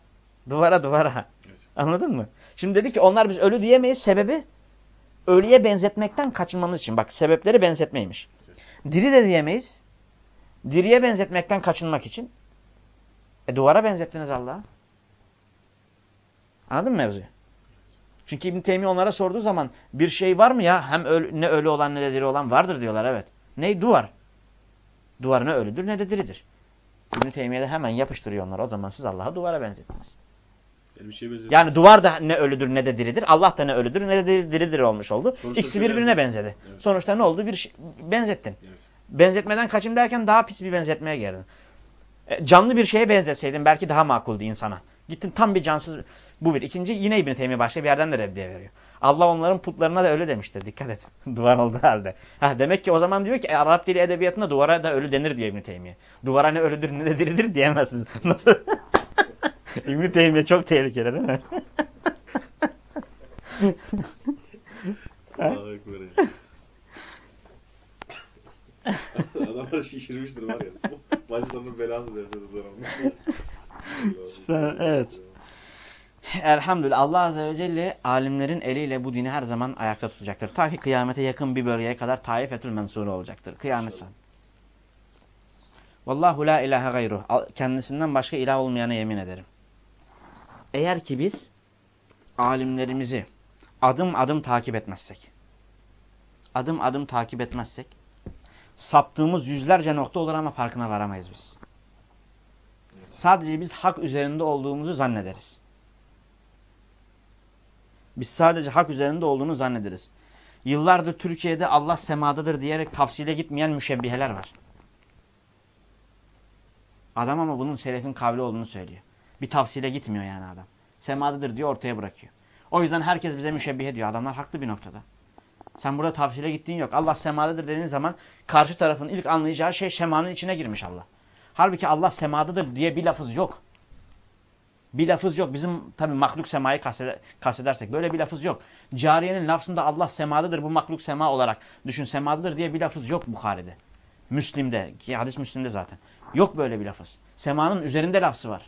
Duvara duvara. Evet. Anladın mı? Şimdi dedi ki onlar biz ölü diyemeyiz. Sebebi ölüye benzetmekten kaçınmamız için. Bak sebepleri benzetmeymiş. Diri de diyemeyiz. Diriye benzetmekten kaçınmak için. E duvara benzettiniz Allah'a. Anladın mı mevzuyu? Çünkü İbn Teymiye onlara sorduğu zaman bir şey var mı ya? Hem ölü, ne ölü olan ne de diri olan vardır diyorlar evet. Ne? Duvar. Duvar ne ölüdür ne de diridir. İbn Teymiye de hemen yapıştırıyor onları. O zaman siz Allah'ı duvara benzettiniz. Yani bir. Yani duvar da ne ölüdür ne de diridir. Allah da ne ölüdür ne de diri- diridir olmuş oldu. Sonuçta İkisi bir birbirine benzet- benzedi. Evet. Sonuçta ne oldu? Bir şey, benzettin. Evet. benzetmeden kaçayım derken daha pis bir benzetmeye girdin. E, canlı bir şeye benzetseydin belki daha makuldü insana. Gittin tam bir cansız bu bir. İkinci yine İbn Teymiye başka bir yerden de reddiye veriyor. Allah onların putlarına da öyle demiştir. Dikkat et. Duvar olduğu halde. Ha, demek ki o zaman diyor ki e, Arap dili edebiyatında duvara da ölü denir diyor İbn Teymiye. Duvara ne ölüdür ne de diridir diyemezsiniz. Nasıl? İbn Teymiye çok tehlikeli değil mi? Adamlar şişirmiştir var ya. Başlarının belası veriyoruz Süper, evet. Elhamdülillah Allah Azze ve Celle alimlerin eliyle bu dini her zaman ayakta tutacaktır. Ta ki kıyamete yakın bir bölgeye kadar taifetül mensuru olacaktır. Kıyamet son. Vallahu la ilahe gayruh. Kendisinden başka ilah olmayana yemin ederim. Eğer ki biz alimlerimizi adım adım takip etmezsek, adım adım takip etmezsek, saptığımız yüzlerce nokta olur ama farkına varamayız biz. Sadece biz hak üzerinde olduğumuzu zannederiz. Biz sadece hak üzerinde olduğunu zannederiz. Yıllardır Türkiye'de Allah semadadır diyerek tafsile gitmeyen müşebbiheler var. Adam ama bunun selefin kavli olduğunu söylüyor. Bir tafsile gitmiyor yani adam. Semadadır diyor ortaya bırakıyor. O yüzden herkes bize müşebbihe diyor. Adamlar haklı bir noktada. Sen burada tafsile gittiğin yok. Allah semadadır dediğin zaman karşı tarafın ilk anlayacağı şey şemanın içine girmiş Allah. Halbuki Allah semadadır diye bir lafız yok. Bir lafız yok. Bizim tabi mahluk semayı kastedersek böyle bir lafız yok. Cariyenin lafzında Allah semadadır bu mahluk sema olarak düşün semadadır diye bir lafız yok Bukhari'de. Müslim'de ki hadis Müslim'de zaten. Yok böyle bir lafız. Semanın üzerinde lafzı var.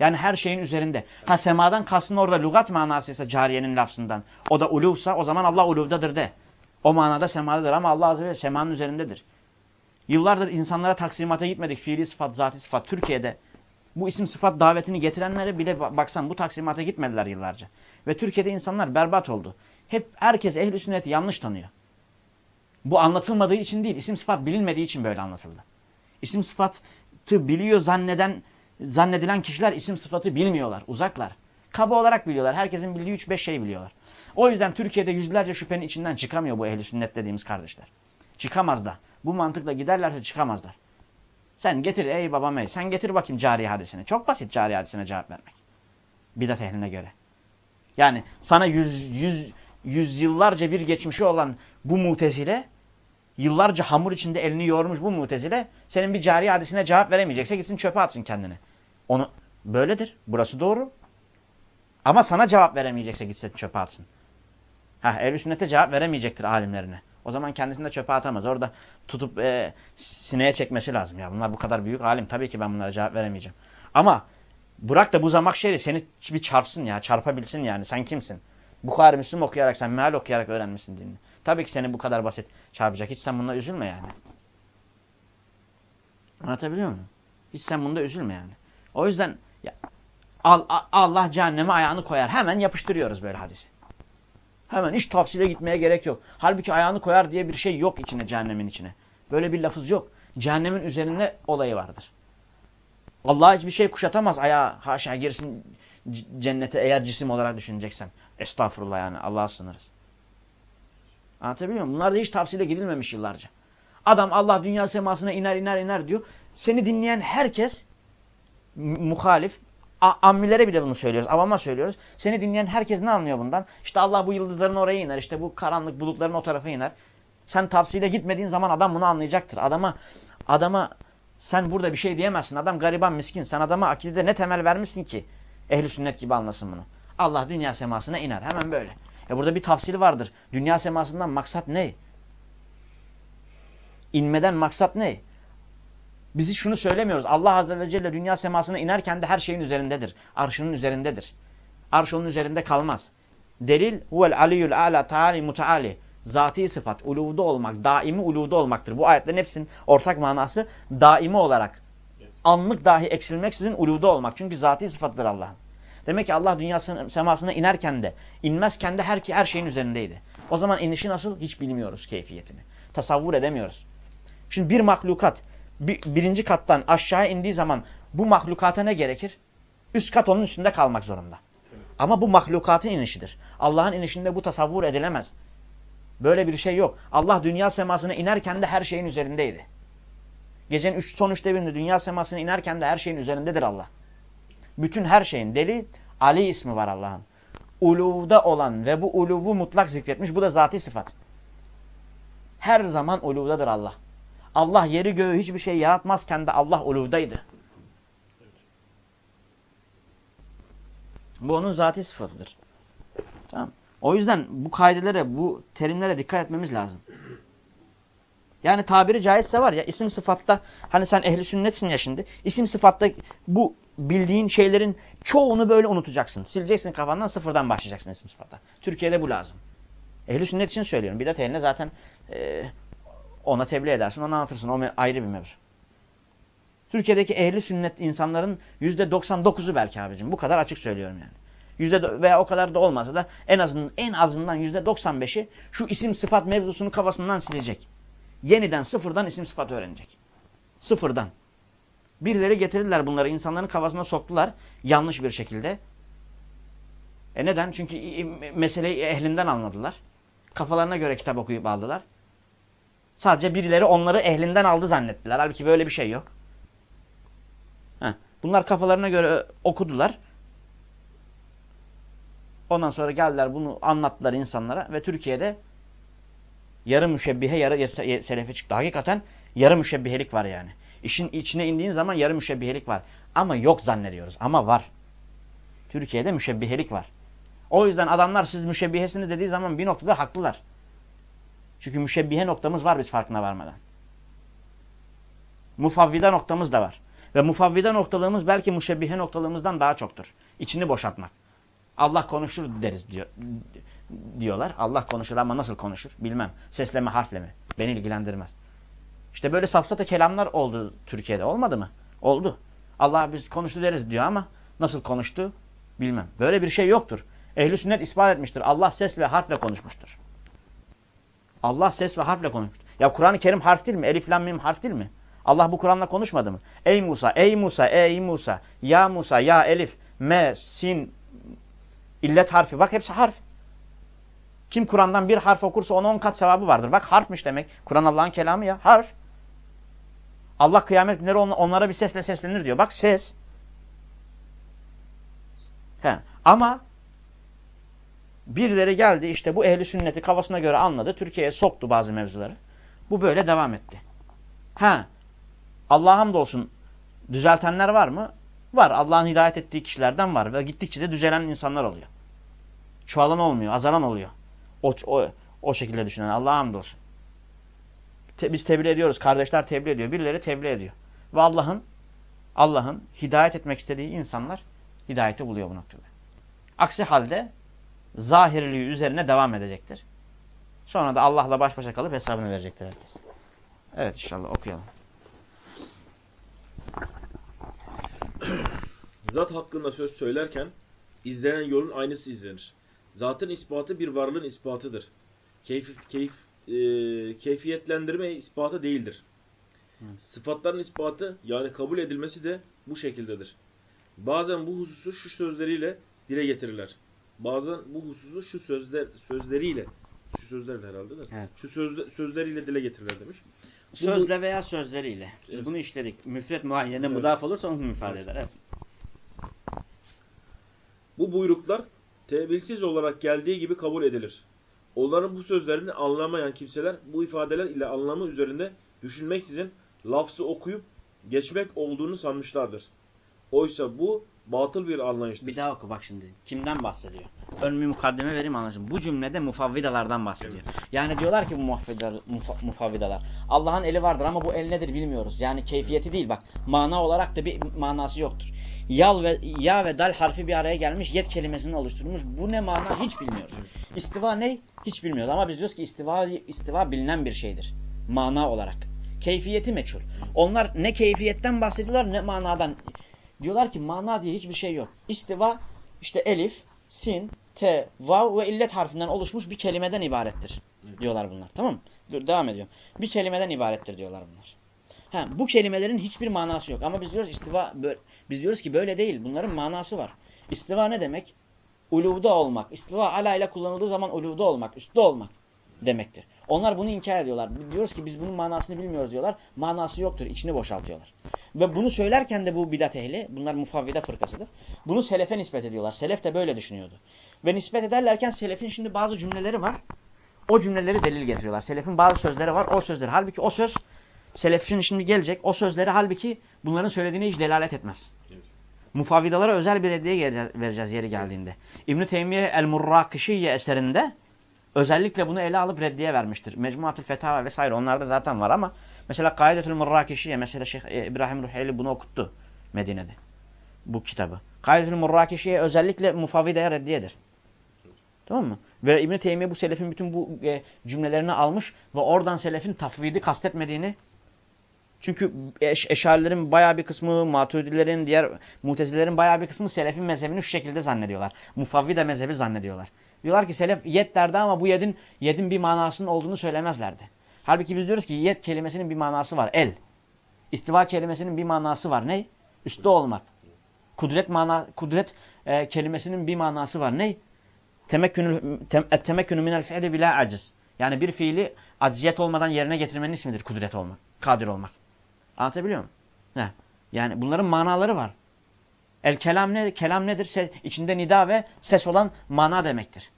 Yani her şeyin üzerinde. Ha semadan kastın orada lügat manasıysa cariyenin lafzından. O da uluvsa o zaman Allah uluvdadır de. O manada semadadır ama Allah azze ve semanın üzerindedir. Yıllardır insanlara taksimata gitmedik. Fiili sıfat, zati sıfat. Türkiye'de bu isim sıfat davetini getirenlere bile baksan bu taksimata gitmediler yıllarca. Ve Türkiye'de insanlar berbat oldu. Hep herkes ehli sünneti yanlış tanıyor. Bu anlatılmadığı için değil, isim sıfat bilinmediği için böyle anlatıldı. İsim sıfatı biliyor zanneden zannedilen kişiler isim sıfatı bilmiyorlar, uzaklar. Kaba olarak biliyorlar. Herkesin bildiği 3-5 şey biliyorlar. O yüzden Türkiye'de yüzlerce şüphenin içinden çıkamıyor bu ehli sünnet dediğimiz kardeşler. Çıkamaz da. Bu mantıkla giderlerse çıkamazlar. Sen getir ey babam ey. Sen getir bakayım cari hadisini. Çok basit cari hadisine cevap vermek. Bidat ehline göre. Yani sana yüz, yüz, yüz yıllarca bir geçmişi olan bu mutezile, yıllarca hamur içinde elini yoğurmuş bu mutezile, senin bir cari hadisine cevap veremeyecekse gitsin çöpe atsın kendini. Onu böyledir. Burası doğru. Ama sana cevap veremeyecekse gitsin çöpe atsın. Ha, ehl sünnete cevap veremeyecektir alimlerine. O zaman kendisini de çöpe atamaz. Orada tutup e, sineye çekmesi lazım. Ya bunlar bu kadar büyük alim. Tabii ki ben bunlara cevap veremeyeceğim. Ama bırak da bu zamak şehri seni bir çarpsın ya. Çarpabilsin yani. Sen kimsin? Bukhari Müslüm okuyarak sen meal okuyarak öğrenmişsin dinini. Tabii ki seni bu kadar basit çarpacak. Hiç sen bununla üzülme yani. Anlatabiliyor muyum? Hiç sen bunda üzülme yani. O yüzden Allah cehenneme ayağını koyar. Hemen yapıştırıyoruz böyle hadisi. Hemen hiç tafsile gitmeye gerek yok. Halbuki ayağını koyar diye bir şey yok içine cehennemin içine. Böyle bir lafız yok. Cehennemin üzerinde olayı vardır. Allah hiçbir şey kuşatamaz ayağı haşa girsin cennete eğer cisim olarak düşüneceksem. Estağfurullah yani Allah'a sınırız. Anlatabiliyor muyum? Bunlar da hiç tavsiyle gidilmemiş yıllarca. Adam Allah dünya semasına iner iner iner diyor. Seni dinleyen herkes muhalif ammilere bile bunu söylüyoruz. Avama söylüyoruz. Seni dinleyen herkes ne anlıyor bundan? İşte Allah bu yıldızların oraya iner. İşte bu karanlık bulutların o tarafa iner. Sen tavsiyle gitmediğin zaman adam bunu anlayacaktır. Adama adama sen burada bir şey diyemezsin. Adam gariban miskin. Sen adama akidede ne temel vermişsin ki? Ehli sünnet gibi anlasın bunu. Allah dünya semasına iner. Hemen böyle. E burada bir tafsili vardır. Dünya semasından maksat ne? İnmeden maksat ne? Bizi şunu söylemiyoruz. Allah Azze ve Celle dünya semasına inerken de her şeyin üzerindedir. Arşının üzerindedir. Arş onun üzerinde kalmaz. Delil huvel aliyyul ala taali mutaali. Zati sıfat, uluvda olmak, daimi uluvda olmaktır. Bu ayetlerin hepsinin ortak manası daimi olarak, anlık dahi eksilmeksizin uluvda olmak. Çünkü zati sıfatıdır Allah'ın. Demek ki Allah dünya semasına inerken de, inmezken de her, her şeyin üzerindeydi. O zaman inişi nasıl? Hiç bilmiyoruz keyfiyetini. Tasavvur edemiyoruz. Şimdi bir mahlukat bir, birinci kattan aşağı indiği zaman bu mahlukata ne gerekir? Üst kat onun üstünde kalmak zorunda. Ama bu mahlukatın inişidir. Allah'ın inişinde bu tasavvur edilemez. Böyle bir şey yok. Allah dünya semasına inerken de her şeyin üzerindeydi. Gecenin üç, son üçte birinde dünya semasına inerken de her şeyin üzerindedir Allah. Bütün her şeyin. Deli Ali ismi var Allah'ın. Uluvda olan ve bu uluvu mutlak zikretmiş. Bu da zati sıfat. Her zaman uluvdadır Allah. Allah yeri göğü hiçbir şey yaratmazken de Allah uluvdaydı. Bu onun zati sıfatıdır. Tamam. O yüzden bu kaidelere, bu terimlere dikkat etmemiz lazım. Yani tabiri caizse var ya isim sıfatta hani sen ehli sünnetsin ya şimdi. İsim sıfatta bu bildiğin şeylerin çoğunu böyle unutacaksın. Sileceksin kafandan sıfırdan başlayacaksın isim sıfatta. Türkiye'de bu lazım. Ehli sünnet için söylüyorum. Bidat ehline zaten e, ona tebliğ edersin, ona anlatırsın. O ayrı bir mevzu. Türkiye'deki ehli sünnet insanların %99'u belki abicim. Bu kadar açık söylüyorum yani. Yüzde veya o kadar da olmasa da en azından en azından %95'i şu isim sıfat mevzusunu kafasından silecek. Yeniden sıfırdan isim sıfat öğrenecek. Sıfırdan. Birileri getirdiler bunları insanların kafasına soktular yanlış bir şekilde. E neden? Çünkü meseleyi ehlinden anladılar. Kafalarına göre kitap okuyup aldılar. Sadece birileri onları ehlinden aldı zannettiler. Halbuki böyle bir şey yok. Heh. Bunlar kafalarına göre okudular. Ondan sonra geldiler bunu anlattılar insanlara ve Türkiye'de yarı müşebbihe yarı selefe çıktı. Hakikaten yarı müşebbihelik var yani. İşin içine indiğin zaman yarı müşebbihelik var. Ama yok zannediyoruz. Ama var. Türkiye'de müşebbihelik var. O yüzden adamlar siz müşebbihesiniz dediği zaman bir noktada haklılar. Çünkü müşebbihe noktamız var biz farkına varmadan. Mufavvida noktamız da var. Ve mufavvida noktalığımız belki müşebbihe noktalığımızdan daha çoktur. İçini boşaltmak. Allah konuşur deriz diyor, diyorlar. Allah konuşur ama nasıl konuşur bilmem. Sesleme harfle mi? Beni ilgilendirmez. İşte böyle safsata kelamlar oldu Türkiye'de. Olmadı mı? Oldu. Allah biz konuştu deriz diyor ama nasıl konuştu bilmem. Böyle bir şey yoktur. Ehl-i sünnet ispat etmiştir. Allah ses ve harfle konuşmuştur. Allah ses ve harfle konuşmuştur. Ya Kur'an-ı Kerim harf değil mi? Elif, lam, mim harf değil mi? Allah bu Kur'an'la konuşmadı mı? Ey Musa, ey Musa, ey Musa, ya Musa, ya Elif, me, sin, illet harfi. Bak hepsi harf. Kim Kur'an'dan bir harf okursa ona on kat sevabı vardır. Bak harfmiş demek. Kur'an Allah'ın kelamı ya. Harf. Allah kıyamet günleri onlara bir sesle seslenir diyor. Bak ses. He. Ama birileri geldi işte bu ehli sünneti kafasına göre anladı. Türkiye'ye soktu bazı mevzuları. Bu böyle devam etti. Ha. Allah'a hamdolsun düzeltenler var mı? Var. Allah'ın hidayet ettiği kişilerden var. Ve gittikçe de düzelen insanlar oluyor. Çoğalan olmuyor. Azalan oluyor. O, o, o şekilde düşünen. Allah'a hamdolsun. Te, biz tebliğ ediyoruz. Kardeşler tebliğ ediyor. Birileri tebliğ ediyor. Ve Allah'ın Allah'ın hidayet etmek istediği insanlar hidayeti buluyor bu noktada. Aksi halde zahirliği üzerine devam edecektir. Sonra da Allah'la baş başa kalıp hesabını verecektir herkes. Evet inşallah okuyalım. Zat hakkında söz söylerken izlenen yolun aynısı izlenir. Zatın ispatı bir varlığın ispatıdır. Keyf, keyf, e, keyfiyetlendirme ispatı değildir. Evet. Sıfatların ispatı yani kabul edilmesi de bu şekildedir. Bazen bu hususu şu sözleriyle dile getirirler. Bazen bu hususu şu sözler sözleriyle şu sözler herhalde de. Evet. Şu sözle, sözleriyle dile getirirler demiş. Bu, Sözle veya sözleriyle. Biz evet. bunu işledik. Müfret muayyene evet. mudaf olursa onu ifade evet. eder. Evet. Bu buyruklar tevilsiz olarak geldiği gibi kabul edilir. Onların bu sözlerini anlamayan kimseler bu ifadeler ile anlamı üzerinde düşünmeksizin lafzı okuyup geçmek olduğunu sanmışlardır. Oysa bu batıl bir anlayıştır. Bir daha oku bak şimdi. Kimden bahsediyor? Ön bir mukaddeme vereyim anlaşılır. Bu cümlede mufavvidalardan bahsediyor. Evet. Yani diyorlar ki bu mufavvidalar. Allah'ın eli vardır ama bu el nedir bilmiyoruz. Yani keyfiyeti değil bak. Mana olarak da bir manası yoktur. Yal ve ya ve dal harfi bir araya gelmiş. Yet kelimesini oluşturmuş. Bu ne mana hiç bilmiyoruz. İstiva ne? Hiç bilmiyoruz. Ama biz diyoruz ki istiva, istiva bilinen bir şeydir. Mana olarak. Keyfiyeti meçhul. Onlar ne keyfiyetten bahsediyorlar ne manadan. Diyorlar ki mana diye hiçbir şey yok. İstiva işte elif, sin, te, vav ve illet harfinden oluşmuş bir kelimeden ibarettir. Diyorlar bunlar. Tamam mı? Dur devam ediyorum. Bir kelimeden ibarettir diyorlar bunlar. Ha, bu kelimelerin hiçbir manası yok. Ama biz diyoruz istiva biz diyoruz ki böyle değil. Bunların manası var. İstiva ne demek? Uluvda olmak. İstiva ala ile kullanıldığı zaman uluvda olmak, üstte olmak. demektir. Onlar bunu inkar ediyorlar. Diyoruz ki biz bunun manasını bilmiyoruz diyorlar. Manası yoktur. İçini boşaltıyorlar. Ve bunu söylerken de bu bidat ehli, bunlar mufavvide fırkasıdır. Bunu selefe nispet ediyorlar. Selef de böyle düşünüyordu. Ve nispet ederlerken selefin şimdi bazı cümleleri var. O cümleleri delil getiriyorlar. Selefin bazı sözleri var. O sözleri. Halbuki o söz selefin şimdi gelecek. O sözleri halbuki bunların söylediğine hiç delalet etmez. Evet. Mufavvidalara özel bir hediye vereceğiz yeri geldiğinde. İbn-i Teymiye El-Murrakişiye eserinde özellikle bunu ele alıp reddiye vermiştir. Mecmuatül Fetava vesaire onlarda zaten var ama mesela Kaidetül Murrakişiye mesela Şeyh e, İbrahim Ruheyli bunu okuttu Medine'de. Bu kitabı. Kaidetül Murrakişiye özellikle mufavvideye reddiyedir. Tamam mı? Ve İbn-i Teymiye bu selefin bütün bu e, cümlelerini almış ve oradan selefin tafvidi kastetmediğini çünkü eş, eşarilerin bayağı bir kısmı, maturidilerin, diğer mutezilerin bayağı bir kısmı selefin mezhebini şu şekilde zannediyorlar. Mufavvide mezhebi zannediyorlar. Diyorlar ki selef yet derdi ama bu yedin, yedin bir manasının olduğunu söylemezlerdi. Halbuki biz diyoruz ki yet kelimesinin bir manası var. El. İstiva kelimesinin bir manası var. Ne? Üstte olmak. Kudret mana kudret e, kelimesinin bir manası var. Ne? Temekkünü tem, temekkünü minel fi'li bila aciz. Yani bir fiili acziyet olmadan yerine getirmenin ismidir kudret olmak. Kadir olmak. Anlatabiliyor muyum? Heh. Yani bunların manaları var. El kelam ne? Kelam nedir? Se içinde nida ve ses olan mana demektir.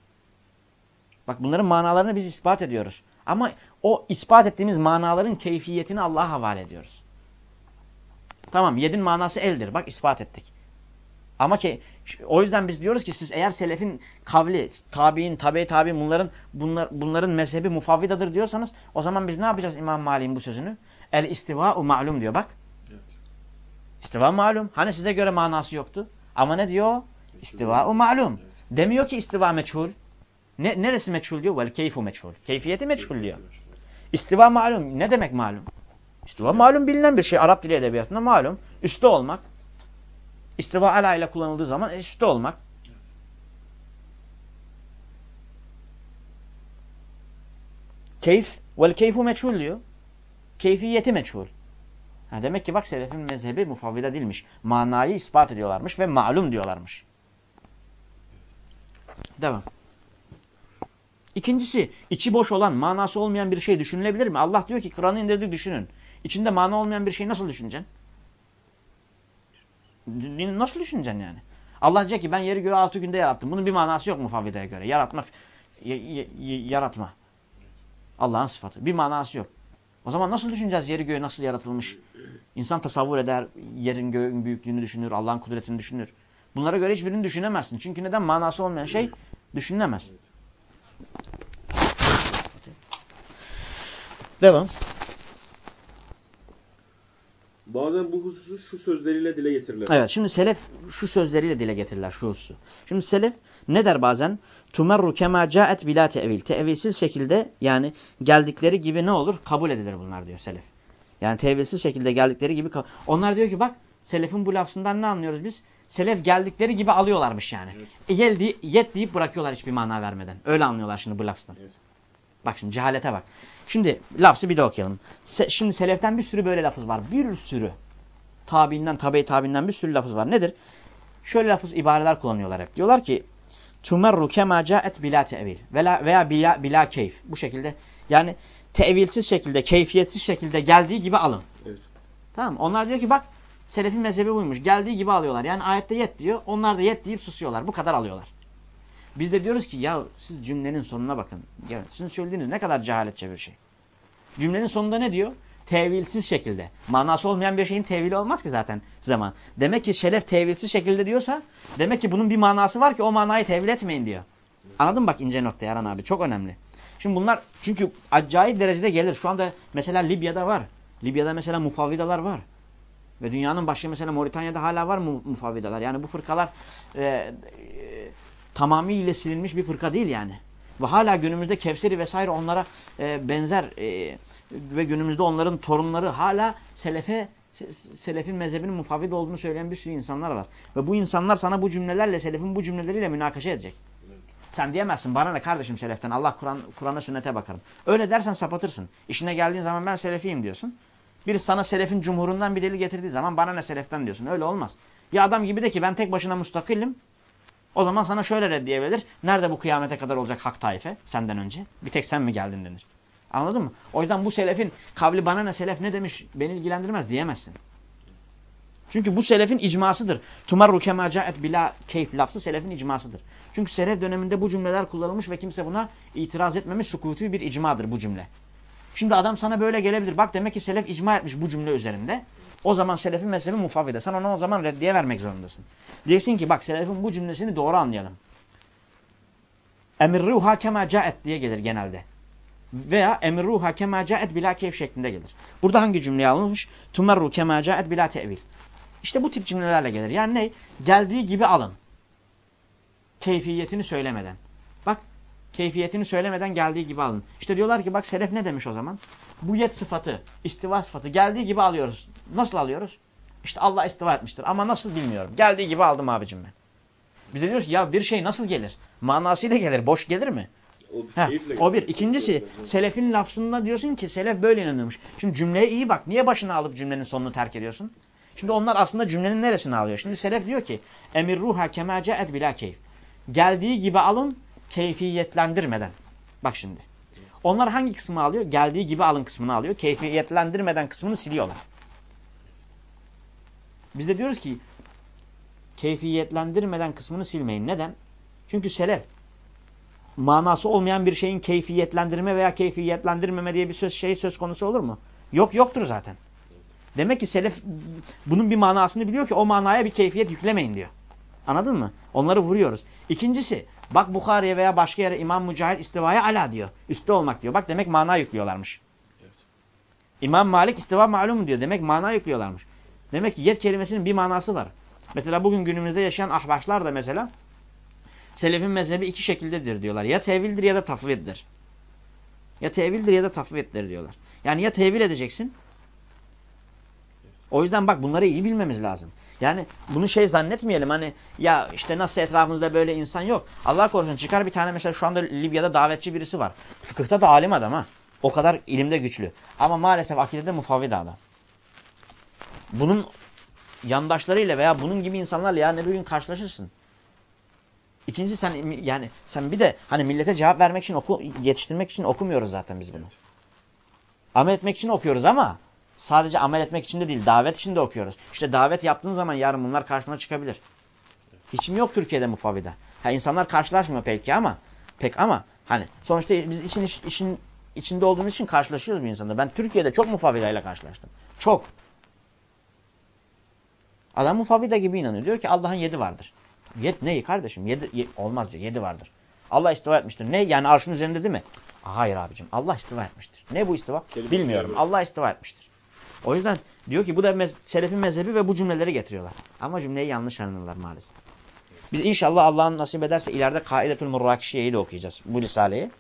Bak bunların manalarını biz ispat ediyoruz. Ama o ispat ettiğimiz manaların keyfiyetini Allah'a havale ediyoruz. Tamam yedin manası eldir. Bak ispat ettik. Ama ki o yüzden biz diyoruz ki siz eğer selefin kavli, tabi'in, tabi tabi bunların bunlar, bunların mezhebi mufavvidadır diyorsanız o zaman biz ne yapacağız İmam Malik'in bu sözünü? El istiva'u ma'lum diyor bak. İstiva malum. Hani size göre manası yoktu? Ama ne diyor? İstiva'u malum. Evet. Demiyor ki istiva meçhul. Ne, neresi meçhul diyor? Vel keyfu meçhul. Keyfiyeti meçhul diyor. İstiva malum. Ne demek malum? İstiva malum bilinen bir şey. Arap dili edebiyatında malum. Üste olmak. İstiva ala ile kullanıldığı zaman üste olmak. Keyf. Vel keyfu meçhul diyor. Keyfiyeti meçhul. Ha demek ki bak selefin mezhebi mufavvida değilmiş. Manayı ispat ediyorlarmış ve malum diyorlarmış. Devam. İkincisi, içi boş olan, manası olmayan bir şey düşünülebilir mi? Allah diyor ki Kur'an'ı indirdik düşünün. İçinde mana olmayan bir şeyi nasıl düşüneceksin? Nasıl düşüneceksin yani? Allah diyecek ki ben yeri göğü altı günde yarattım. Bunun bir manası yok mu göre? Yaratma, yaratma. Allah'ın sıfatı. Bir manası yok. O zaman nasıl düşüneceğiz yeri göğü nasıl yaratılmış? İnsan tasavvur eder, yerin göğün büyüklüğünü düşünür, Allah'ın kudretini düşünür. Bunlara göre hiçbirini düşünemezsin. Çünkü neden? Manası olmayan şey düşünülemez. Devam. Bazen bu hususu şu sözleriyle dile getirirler. Evet şimdi selef şu sözleriyle dile getirirler şu hususu. Şimdi selef ne der bazen? Tumerru kema caet bila tevil. Tevilsiz şekilde yani geldikleri gibi ne olur? Kabul edilir bunlar diyor selef. Yani tevilsiz şekilde geldikleri gibi. Onlar diyor ki bak selefin bu lafzından ne anlıyoruz biz? Selef geldikleri gibi alıyorlarmış yani. Evet. E, yet deyip bırakıyorlar hiçbir mana vermeden. Öyle anlıyorlar şimdi bu lafzdan. Evet. Bak şimdi cehalete bak. Şimdi lafzı bir de okuyalım. Se- şimdi seleften bir sürü böyle lafız var. Bir sürü. Tabiinden, tabi tabiinden bir sürü lafız var. Nedir? Şöyle lafız ibareler kullanıyorlar hep. Diyorlar ki tumerru kema caet bila tevil veya veya bila, bila keyf. Bu şekilde yani tevilsiz şekilde, keyfiyetsiz şekilde geldiği gibi alın. Evet. Tamam? Onlar diyor ki bak selefin mezhebi buymuş. Geldiği gibi alıyorlar. Yani ayette yet diyor. Onlar da yet deyip susuyorlar. Bu kadar alıyorlar. Biz de diyoruz ki ya siz cümlenin sonuna bakın. Ya, sizin söylediğiniz ne kadar cehaletçe bir şey. Cümlenin sonunda ne diyor? Tevilsiz şekilde. Manası olmayan bir şeyin tevili olmaz ki zaten zaman. Demek ki şeref tevilsiz şekilde diyorsa demek ki bunun bir manası var ki o manayı tevil etmeyin diyor. Anladın mı bak ince nokta Yaran abi çok önemli. Şimdi bunlar çünkü acayip derecede gelir. Şu anda mesela Libya'da var. Libya'da mesela mufavvidalar var. Ve dünyanın başı mesela Moritanya'da hala var mu mufavvidalar. Yani bu fırkalar e, e, tamamıyla silinmiş bir fırka değil yani. Ve hala günümüzde Kevseri vesaire onlara e, benzer e, ve günümüzde onların torunları hala selefe se- selefin mezhebinin mufavvid olduğunu söyleyen bir sürü insanlar var. Ve bu insanlar sana bu cümlelerle selefin bu cümleleriyle münakaşa edecek. Sen diyemezsin bana ne kardeşim seleften Allah Kur'an Kur'an'a sünnete bakarım. Öyle dersen sapatırsın. İşine geldiğin zaman ben selefiyim diyorsun. Birisi sana selefin cumhurundan bir delil getirdiği zaman bana ne seleften diyorsun. Öyle olmaz. Ya adam gibi de ki ben tek başına mustakilim. O zaman sana şöyle reddiyebilir. Nerede bu kıyamete kadar olacak hak taife senden önce? Bir tek sen mi geldin denir. Anladın mı? O yüzden bu selefin kavli bana ne selef ne demiş beni ilgilendirmez diyemezsin. Çünkü bu selefin icmasıdır. Tumarru kema caet bila keyf lafzı selefin icmasıdır. Çünkü selef döneminde bu cümleler kullanılmış ve kimse buna itiraz etmemiş sukutu bir icmadır bu cümle. Şimdi adam sana böyle gelebilir. Bak demek ki selef icma etmiş bu cümle üzerinde. O zaman selefin mezhebi mufavvide. Sen ona o zaman reddiye vermek zorundasın. Diyeceksin ki bak selefin bu cümlesini doğru anlayalım. Emirruha kema caet diye gelir genelde. Veya emirruha kema caet bila keyf şeklinde gelir. Burada hangi cümleye alınmış? Tumerru kema caet bila tevil. İşte bu tip cümlelerle gelir. Yani ne? Geldiği gibi alın. Keyfiyetini söylemeden. Keyfiyetini söylemeden geldiği gibi alın. İşte diyorlar ki bak selef ne demiş o zaman? Bu yet sıfatı, istiva sıfatı geldiği gibi alıyoruz. Nasıl alıyoruz? İşte Allah istiva etmiştir ama nasıl bilmiyorum. Geldiği gibi aldım abicim ben. Biz de diyoruz ki ya bir şey nasıl gelir? Manasıyla gelir, boş gelir mi? O, Heh, o bir. İkincisi selefin lafzında diyorsun ki selef böyle inanıyormuş. Şimdi cümleye iyi bak. Niye başına alıp cümlenin sonunu terk ediyorsun? Şimdi onlar aslında cümlenin neresini alıyor? Şimdi selef diyor ki emir ruha kema caet bila keyf. Geldiği gibi alın keyfiyetlendirmeden. Bak şimdi. Onlar hangi kısmı alıyor? Geldiği gibi alın kısmını alıyor. Keyfiyetlendirmeden kısmını siliyorlar. Biz de diyoruz ki keyfiyetlendirmeden kısmını silmeyin. Neden? Çünkü selef manası olmayan bir şeyin keyfiyetlendirme veya keyfiyetlendirmeme diye bir söz şey söz konusu olur mu? Yok yoktur zaten. Demek ki selef bunun bir manasını biliyor ki o manaya bir keyfiyet yüklemeyin diyor. Anladın mı? Onları vuruyoruz. İkincisi bak Bukhari'ye veya başka yere İmam Mücahit istivaya ala diyor. Üste olmak diyor. Bak demek mana yüklüyorlarmış. Evet. İmam Malik istiva malum diyor. Demek mana yüklüyorlarmış. Demek ki yet kelimesinin bir manası var. Mesela bugün günümüzde yaşayan ahbaşlar da mesela selefin mezhebi iki şekildedir diyorlar. Ya tevildir ya da tafviddir. Ya tevildir ya da tafviddir diyorlar. Yani ya tevil edeceksin. O yüzden bak bunları iyi bilmemiz lazım. Yani bunu şey zannetmeyelim hani ya işte nasıl etrafımızda böyle insan yok. Allah korusun çıkar bir tane mesela şu anda Libya'da davetçi birisi var. Fıkıhta da alim adam ha. O kadar ilimde güçlü. Ama maalesef akidede mufavvida adam. Bunun yandaşlarıyla veya bunun gibi insanlarla yarın bir gün karşılaşırsın. İkincisi sen yani sen bir de hani millete cevap vermek için oku, yetiştirmek için okumuyoruz zaten biz bunu. Amel etmek için okuyoruz ama sadece amel etmek için de değil davet için de okuyoruz. İşte davet yaptığın zaman yarın bunlar karşına çıkabilir. Hiç mi yok Türkiye'de mufavvida? Ha insanlar karşılaşmıyor belki ama pek ama hani sonuçta biz için iş- işin içinde olduğumuz için karşılaşıyoruz bu insanla. Ben Türkiye'de çok mufavvidayla karşılaştım. Çok. Adam mufavvida gibi inanıyor. Diyor ki Allah'ın yedi vardır. Yed neyi kardeşim? Yedi, ye- olmaz diyor. Yedi vardır. Allah istiva etmiştir. Ne? Yani arşın üzerinde değil mi? Hayır abicim. Allah istiva etmiştir. Ne bu istiva? Kelimesi Bilmiyorum. Allah istiva etmiştir. O yüzden diyor ki bu da mez selefin mezhebi ve bu cümleleri getiriyorlar. Ama cümleyi yanlış anlıyorlar maalesef. Biz inşallah Allah'ın nasip ederse ileride Kaidetül Murrakişiye'yi de okuyacağız. Bu risaleyi.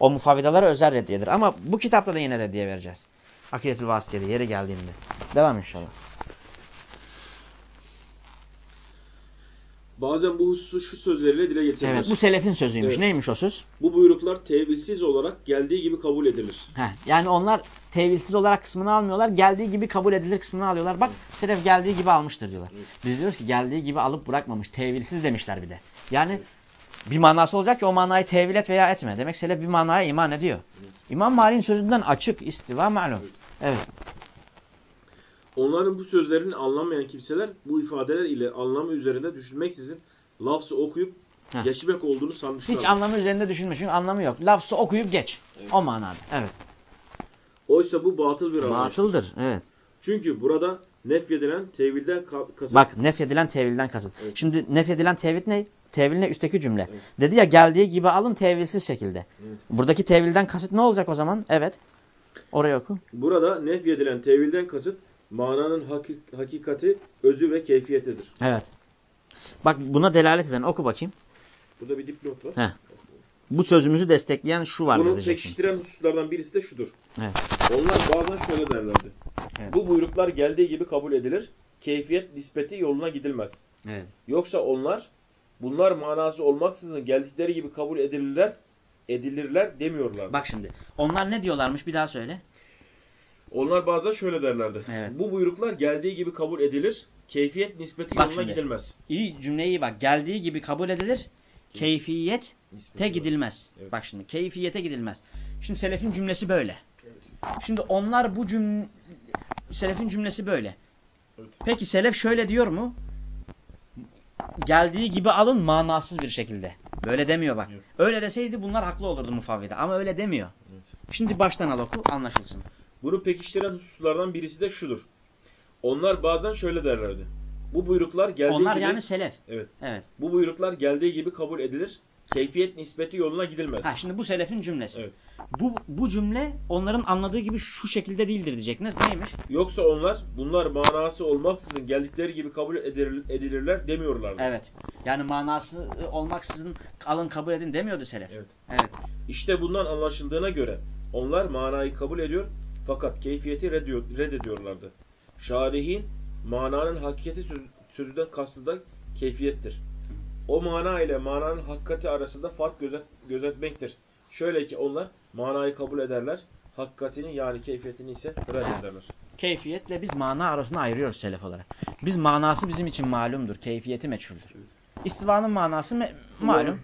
O mufavvidalara özel reddiyedir. Ama bu kitapta da yine reddiye vereceğiz. Akidetül Vasiyeli yeri geldiğinde. Devam inşallah. Bazen bu hususu şu sözleriyle dile getirirler. Evet bu selefin sözüymüş. Evet. Neymiş o söz? Bu buyruklar tevilsiz olarak geldiği gibi kabul edilir. Heh, yani onlar tevilsiz olarak kısmını almıyorlar. Geldiği gibi kabul edilir kısmını alıyorlar. Bak selef geldiği gibi almıştır diyorlar. Evet. Biz diyoruz ki geldiği gibi alıp bırakmamış. Tevilsiz demişler bir de. Yani bir manası olacak ki o manayı tevil et veya etme. Demek selef bir manaya iman ediyor. Evet. İmam Malik'in sözünden açık istiva malum. Evet. Onların bu sözlerini anlamayan kimseler bu ifadeler ile anlamı üzerinde düşünmeksizin lafzı okuyup Heh. geçmek olduğunu sanmışlar. Hiç anlamı üzerinde düşünme. Çünkü anlamı yok. Lafzı okuyup geç. Evet. O manada. Evet. Oysa bu batıl bir anlayış. Batıldır. Evet. Çünkü burada nefyedilen tevilden ka- kasıt. Bak nefyedilen tevilden kasıt. Evet. Şimdi nefyedilen tevil ne? Tevil ne? Üstteki cümle. Evet. Dedi ya geldiği gibi alın tevilsiz şekilde. Evet. Buradaki tevilden kasıt ne olacak o zaman? Evet. Oraya oku. Burada nefyedilen tevilden kasıt mananın haki- hakikati, özü ve keyfiyetidir. Evet. Bak buna delalet eden oku bakayım. Burada bir dipnot var. Heh. Bu sözümüzü destekleyen şu var Bunu pekiştiren hususlardan birisi de şudur. Evet. Onlar bazen şöyle derlerdi. Evet. Bu buyruklar geldiği gibi kabul edilir. Keyfiyet nispeti yoluna gidilmez. Evet. Yoksa onlar bunlar manası olmaksızın geldikleri gibi kabul edilirler, edilirler demiyorlar. Bak şimdi. Onlar ne diyorlarmış bir daha söyle. Onlar bazen şöyle derlerdi. Evet. Bu buyruklar geldiği gibi kabul edilir. keyfiyet nispeti Bak yoluna şimdi. gidilmez. İyi cümleyi iyi bak. Geldiği gibi kabul edilir. Keyfiyete Nispeti gidilmez. Evet. Bak şimdi keyfiyete gidilmez. Şimdi selefin cümlesi böyle. Şimdi onlar bu cüm selefin cümlesi böyle. Evet. Peki selef şöyle diyor mu? Geldiği gibi alın manasız bir şekilde. Böyle demiyor bak. Yok. Öyle deseydi bunlar haklı olurdu mufavvide. Ama öyle demiyor. Evet. Şimdi baştan al oku anlaşılsın. Bunu pekiştiren hususlardan birisi de şudur. Onlar bazen şöyle derlerdi. Bu buyruklar geldiği Onlar gibi yani selef. evet. Evet. Bu buyruklar geldiği gibi kabul edilir. Keyfiyet nispeti yoluna gidilmez. Ha şimdi bu selefin cümlesi. Evet. Bu bu cümle onların anladığı gibi şu şekilde değildir diyecek. Ne- Neymiş? Yoksa onlar bunlar manası olmaksızın geldikleri gibi kabul edilir- edilirler demiyorlardı. Evet. Yani manası olmaksızın alın kabul edin demiyordu selef. Evet. Evet. İşte bundan anlaşıldığına göre onlar manayı kabul ediyor fakat keyfiyeti reddediyorlardı. Şarihin mananın hakikati söz- sözüden kastı da keyfiyettir. O mana ile mananın hakikati arasında fark gözet, gözetmektir. Şöyle ki onlar manayı kabul ederler, hakikatini yani keyfiyetini ise reddederler. Keyfiyetle biz mana arasında ayırıyoruz selef olarak. Biz manası bizim için malumdur. Keyfiyeti meçhuldür. İstivanın manası me- malum.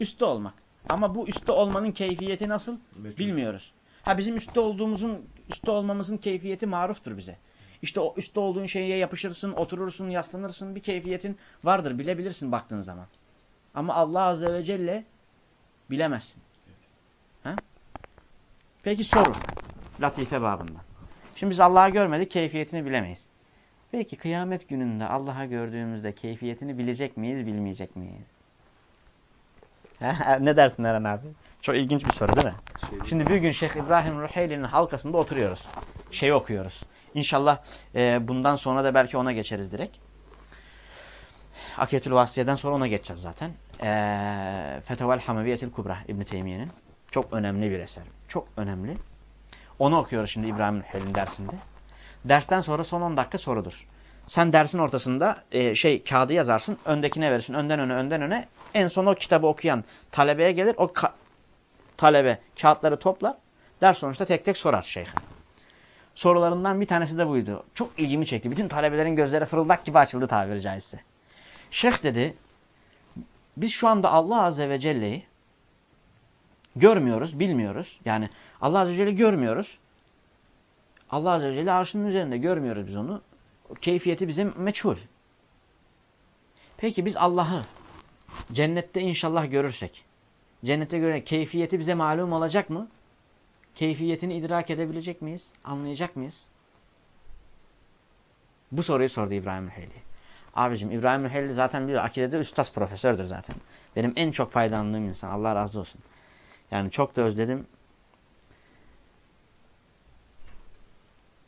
Üstte olmak. Ama bu üstte olmanın keyfiyeti nasıl? Meçhul. Bilmiyoruz. Ha bizim üstte olduğumuzun, üstte olmamızın keyfiyeti maruftur bize. İşte o üstte olduğun şeye yapışırsın, oturursun, yaslanırsın. Bir keyfiyetin vardır. Bilebilirsin baktığın zaman. Ama Allah Azze ve Celle bilemezsin. Ha? Peki soru. Latife babından. Şimdi biz Allah'ı görmedik, keyfiyetini bilemeyiz. Peki kıyamet gününde Allah'a gördüğümüzde keyfiyetini bilecek miyiz, bilmeyecek miyiz? ne dersin Eren abi? Çok ilginç bir soru değil mi? Şey, Şimdi bir gün Şeyh İbrahim Ruheyli'nin halkasında oturuyoruz. Şey okuyoruz. İnşallah e, bundan sonra da belki ona geçeriz direkt. Akiyetül Vasiye'den sonra ona geçeceğiz zaten. E, Fetevel Hameviyetil Kubra İbn Teymiye'nin. Çok önemli bir eser. Çok önemli. Onu okuyoruz şimdi İbrahim Ruheyli'nin dersinde. Dersten sonra son 10 dakika sorudur. Sen dersin ortasında e, şey kağıdı yazarsın, öndekine verirsin, önden öne, önden öne. En son o kitabı okuyan talebeye gelir, o ka- talebe kağıtları toplar. Ders sonuçta tek tek sorar şeyhe. Sorularından bir tanesi de buydu. Çok ilgimi çekti. Bütün talebelerin gözleri fırıldak gibi açıldı tabiri caizse. Şeyh dedi, biz şu anda Allah Azze ve Celle'yi görmüyoruz, bilmiyoruz. Yani Allah Azze ve Celle'yi görmüyoruz. Allah Azze ve Celle arşının üzerinde görmüyoruz biz onu. Keyfiyeti bizim meçhul. Peki biz Allah'ı cennette inşallah görürsek, cennette göre keyfiyeti bize malum olacak mı? Keyfiyetini idrak edebilecek miyiz? Anlayacak mıyız? Bu soruyu sordu İbrahim Mühelli. Abicim İbrahim Mühelli zaten bir akidede üstaz profesördür zaten. Benim en çok faydalandığım insan. Allah razı olsun. Yani çok da özledim.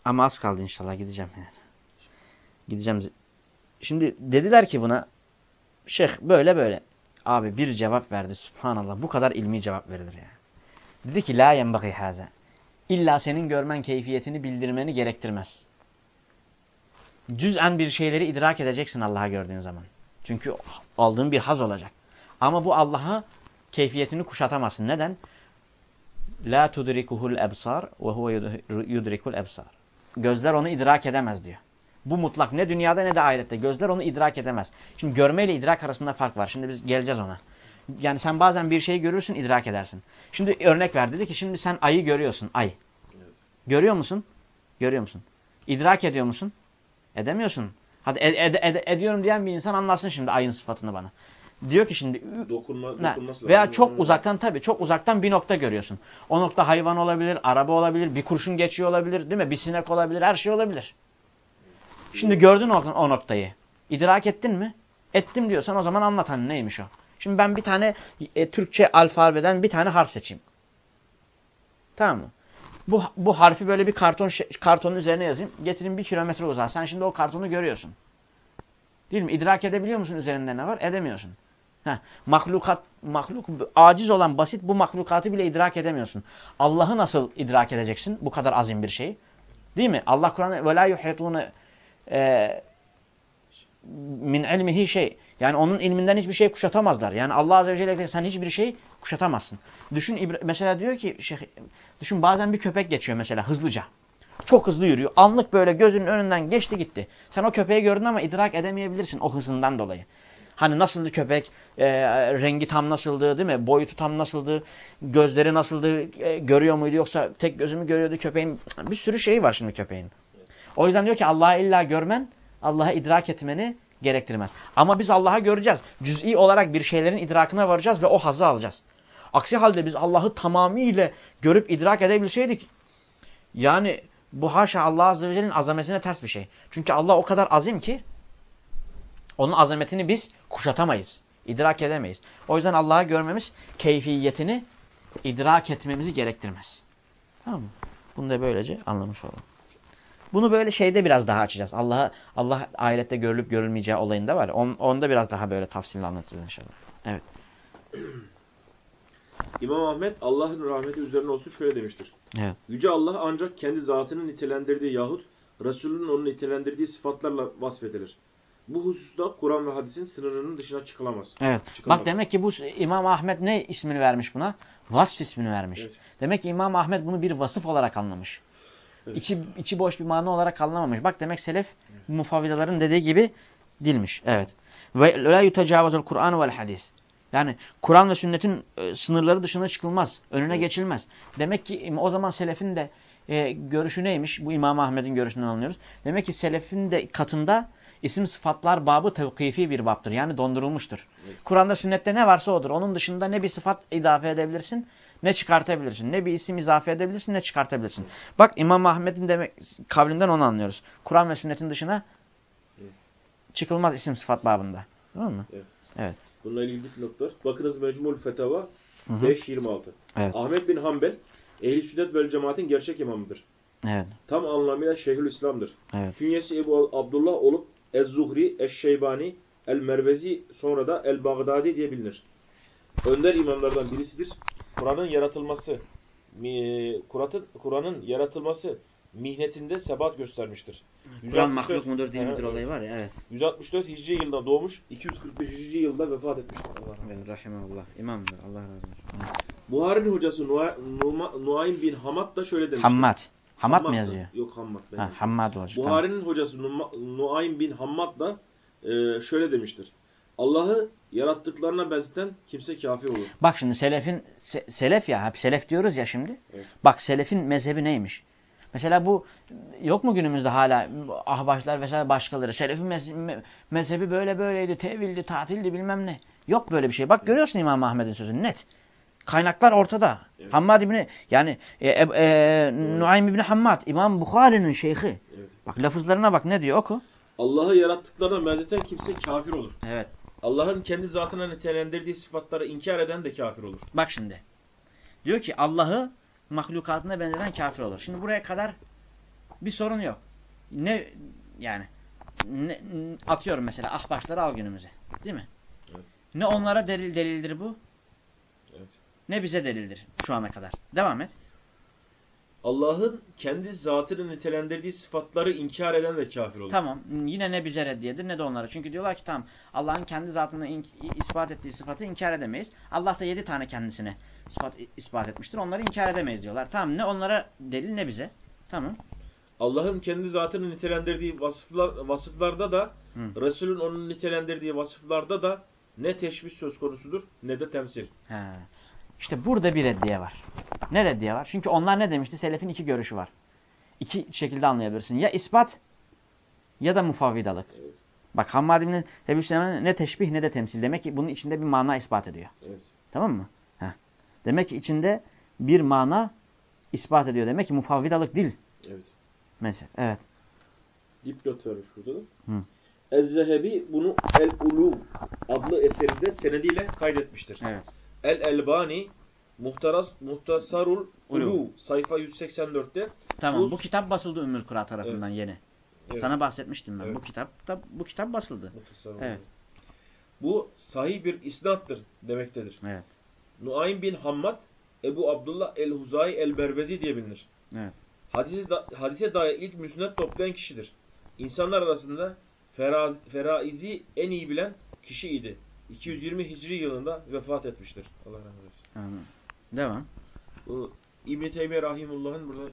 Ama az kaldı inşallah gideceğim yani. Gideceğim. Şimdi dediler ki buna şeyh böyle böyle. Abi bir cevap verdi. Subhanallah bu kadar ilmi cevap verilir ya. Dedi ki la yenbaghi haza. İlla senin görmen keyfiyetini bildirmeni gerektirmez. Cüz'en bir şeyleri idrak edeceksin Allah'a gördüğün zaman. Çünkü aldığın bir haz olacak. Ama bu Allah'a keyfiyetini kuşatamazsın. Neden? La tudrikuhul ebsar ve huve yudrikul ebsar. Gözler onu idrak edemez diyor. Bu mutlak ne dünyada ne de ahirette. Gözler onu idrak edemez. Şimdi görme ile idrak arasında fark var. Şimdi biz geleceğiz ona. Yani sen bazen bir şeyi görürsün, idrak edersin. Şimdi örnek ver. Dedi ki şimdi sen ayı görüyorsun. Ay. Görüyor musun? Görüyor musun? İdrak ediyor musun? Edemiyorsun. Hadi ed- ed- ed- ediyorum diyen bir insan anlasın şimdi ayın sıfatını bana. Diyor ki şimdi Dokunma, ne? veya çok uzaktan tabii çok uzaktan bir nokta görüyorsun. O nokta hayvan olabilir, araba olabilir, bir kurşun geçiyor olabilir, değil mi? Bir sinek olabilir, her şey olabilir. Şimdi gördün o, o noktayı. İdrak ettin mi? Ettim diyorsan o zaman anlat hani neymiş o. Şimdi ben bir tane e, Türkçe alfabeden bir tane harf seçeyim. Tamam mı? Bu, bu harfi böyle bir karton şey- kartonun üzerine yazayım. Getireyim bir kilometre uzağa. Sen şimdi o kartonu görüyorsun. Değil mi? İdrak edebiliyor musun üzerinde ne var? Edemiyorsun. Heh, mahlukat, mahluk, aciz olan basit bu mahlukatı bile idrak edemiyorsun. Allah'ı nasıl idrak edeceksin? Bu kadar azim bir şey. Değil mi? Allah Kur'an'da وَلَا يُحْيَطُونَ e, min ilmihi şey. Yani onun ilminden hiçbir şey kuşatamazlar. Yani Allah Azze ve Celle sen hiçbir şey kuşatamazsın. Düşün mesela diyor ki şey, düşün bazen bir köpek geçiyor mesela hızlıca. Çok hızlı yürüyor. Anlık böyle gözünün önünden geçti gitti. Sen o köpeği gördün ama idrak edemeyebilirsin o hızından dolayı. Hani nasıldı köpek, e, rengi tam nasıldı değil mi? Boyutu tam nasıldı, gözleri nasıldı, e, görüyor muydu yoksa tek gözümü görüyordu köpeğin. Bir sürü şeyi var şimdi köpeğin. O yüzden diyor ki Allah'ı illa görmen, Allah'a idrak etmeni gerektirmez. Ama biz Allah'ı göreceğiz. Cüz'i olarak bir şeylerin idrakına varacağız ve o hazı alacağız. Aksi halde biz Allah'ı tamamıyla görüp idrak edebilseydik, yani bu haşa Allah Azze ve Celle'nin azametine ters bir şey. Çünkü Allah o kadar azim ki, onun azametini biz kuşatamayız. idrak edemeyiz. O yüzden Allah'ı görmemiz keyfiyetini idrak etmemizi gerektirmez. Tamam mı? Bunu da böylece anlamış olalım. Bunu böyle şeyde biraz daha açacağız. Allah'a Allah ahirette görülüp görülmeyeceği olayında var. On, onda biraz daha böyle tafsilli anlatacağız inşallah. Evet. İmam Ahmet Allah'ın rahmeti üzerine olsun şöyle demiştir. Evet. Yüce Allah ancak kendi zatının nitelendirdiği yahut Resulünün onu nitelendirdiği sıfatlarla vasfedilir. Bu hususta Kur'an ve hadisin sınırının dışına çıkılamaz. Evet. Çıkılmaz. Bak demek ki bu İmam Ahmet ne ismini vermiş buna? Vasf ismini vermiş. Evet. Demek ki İmam Ahmet bunu bir vasıf olarak anlamış. Evet. İçi, içi boş bir mana olarak anlamamış. Bak demek selef mufavvidaların dediği gibi dilmiş. Evet. Ve la yutecavazul Kur'an vel hadis. Yani Kur'an ve sünnetin e, sınırları dışına çıkılmaz. Önüne Evet. geçilmez. Demek ki o zaman selefin de e, görüşü neymiş? Bu İmam Ahmet'in görüşünden anlıyoruz. Demek ki selefin de katında isim sıfatlar babı tevkifi bir baptır. Yani dondurulmuştur. Evet. Kur'an'da sünnette ne varsa odur. Onun dışında ne bir sıfat idafe edebilirsin ne çıkartabilirsin. Ne bir isim izafe edebilirsin ne çıkartabilirsin. Bak İmam Ahmet'in demek kavlinden onu anlıyoruz. Kur'an ve sünnetin dışına Evet. çıkılmaz isim sıfat babında. Tamam mı? Bununla ilgili notlar. Bakınız Mecmul Fetava Hı hı. 5.26. Evet. Ahmet bin Hanbel Ehl-i Sünnet vel Cemaat'in gerçek imamıdır. Evet. Tam anlamıyla Şeyhül İslam'dır. Evet. Künyesi Ebu Abdullah olup Ez-Zuhri, Eş-Şeybani, El-Mervezi sonra da El-Bagdadi diye bilinir. Önder imamlardan birisidir. Kur'an'ın yaratılması, Kur'an'ın yaratılması mihnetinde sebat göstermiştir. Kur'an 164 mahluk mudur değil Evet, midir olayı var ya evet. 164 Hicri yılında doğmuş, 245. yılda vefat etmiştir. Allah. Evet rahimeullah. İmamdır. Allah razı olsun. Buhari'nin hocası Nuaym bin Hamad da şöyle demiştir. Hammad. Hammad mı mı? yazıyor? Yok Hammad. Ha. Hammad olacak. Tamam. Buhari'nin hocası Numa- Nuaym bin Hammad da e, şöyle demiştir. Allah'ı yarattıklarına benzeten kimse kafir olur. Bak şimdi selefin se- selef ya hep selef diyoruz ya şimdi. Evet. Bak selefin mezhebi neymiş? Mesela bu yok mu günümüzde hala ahbaşlar vesaire başkaları selefin mez- me- mezhebi böyle böyleydi, tevildi, tatildi bilmem ne. Yok böyle bir şey. Bak görüyorsun İmam Ahmed'in sözünü net. Kaynaklar ortada. Evet. Hammad İbni yani e, e, e, Nuaym İbni Hammad İmam Bukhari'nin şeyhi. Evet. Bak lafızlarına bak ne diyor oku. Allah'ı yarattıklarına benzeten kimse kafir olur. Evet. Allah'ın kendi zatına nitelendirdiği sıfatları inkar eden de kafir olur. Bak şimdi. Diyor ki Allah'ı mahlukatına benzeten kafir olur. Şimdi buraya kadar bir sorun yok. Ne yani ne, atıyorum mesela ahbaşları al günümüze. Değil mi? Evet. Ne onlara delil delildir bu Evet. ne bize delildir şu ana kadar. Devam et. Allah'ın kendi zatını nitelendirdiği sıfatları inkar eden de kafir olur. Tamam. Yine ne bize reddiyedir ne de onlara. Çünkü diyorlar ki tamam Allah'ın kendi zatını ispat ettiği sıfatı inkar edemeyiz. Allah da yedi tane kendisine sıfat ispat etmiştir. Onları inkar edemeyiz diyorlar. Tamam ne onlara delil ne bize. Tamam. Allah'ın kendi zatını nitelendirdiği vasıflar, vasıflarda da Hı. Resul'ün onun nitelendirdiği vasıflarda da ne teşbih söz konusudur ne de temsil. He. İşte burada bir reddiye var. Ne reddiye var? Çünkü onlar ne demişti? Selefin iki görüşü var. İki şekilde anlayabilirsin. Ya ispat ya da mufavvidalık. Evet. Bak Hammad İbni Ebu ne teşbih ne de temsil. Demek ki bunun içinde bir mana ispat ediyor. Evet. Tamam mı? Heh. Demek ki içinde bir mana ispat ediyor. Demek ki mufavvidalık dil. Evet. Mesela. Evet. Dipnot vermiş burada da. Hı. Ez-Zehebi bunu El-Ulum adlı eserinde senediyle kaydetmiştir. Evet. El-Elbani Muhtaras, Muhtasarul Ulu. Sayfa 184'te Tamam. Bu- Bu, kitap basıldı Ümmül Kura tarafından yeni. Evet. Sana bahsetmiştim ben. Evet. Bu kitap da bu kitap basıldı. Muhtasarul Evet. Bu sahih bir isnattır demektedir. Evet. Nuaym bin Hammad Ebu Abdullah el-Huzayi el-Bervezi diye bilinir. Evet. Hadise, da, hadise dair ilk müsned toplayan kişidir. İnsanlar arasında feraz, feraizi en iyi bilen kişi idi. 220 Hicri yılında vefat etmiştir. Allah rahmet eylesin. Tamam. Devam. Bu İbn-i Teymiye Rahimullah'ın burada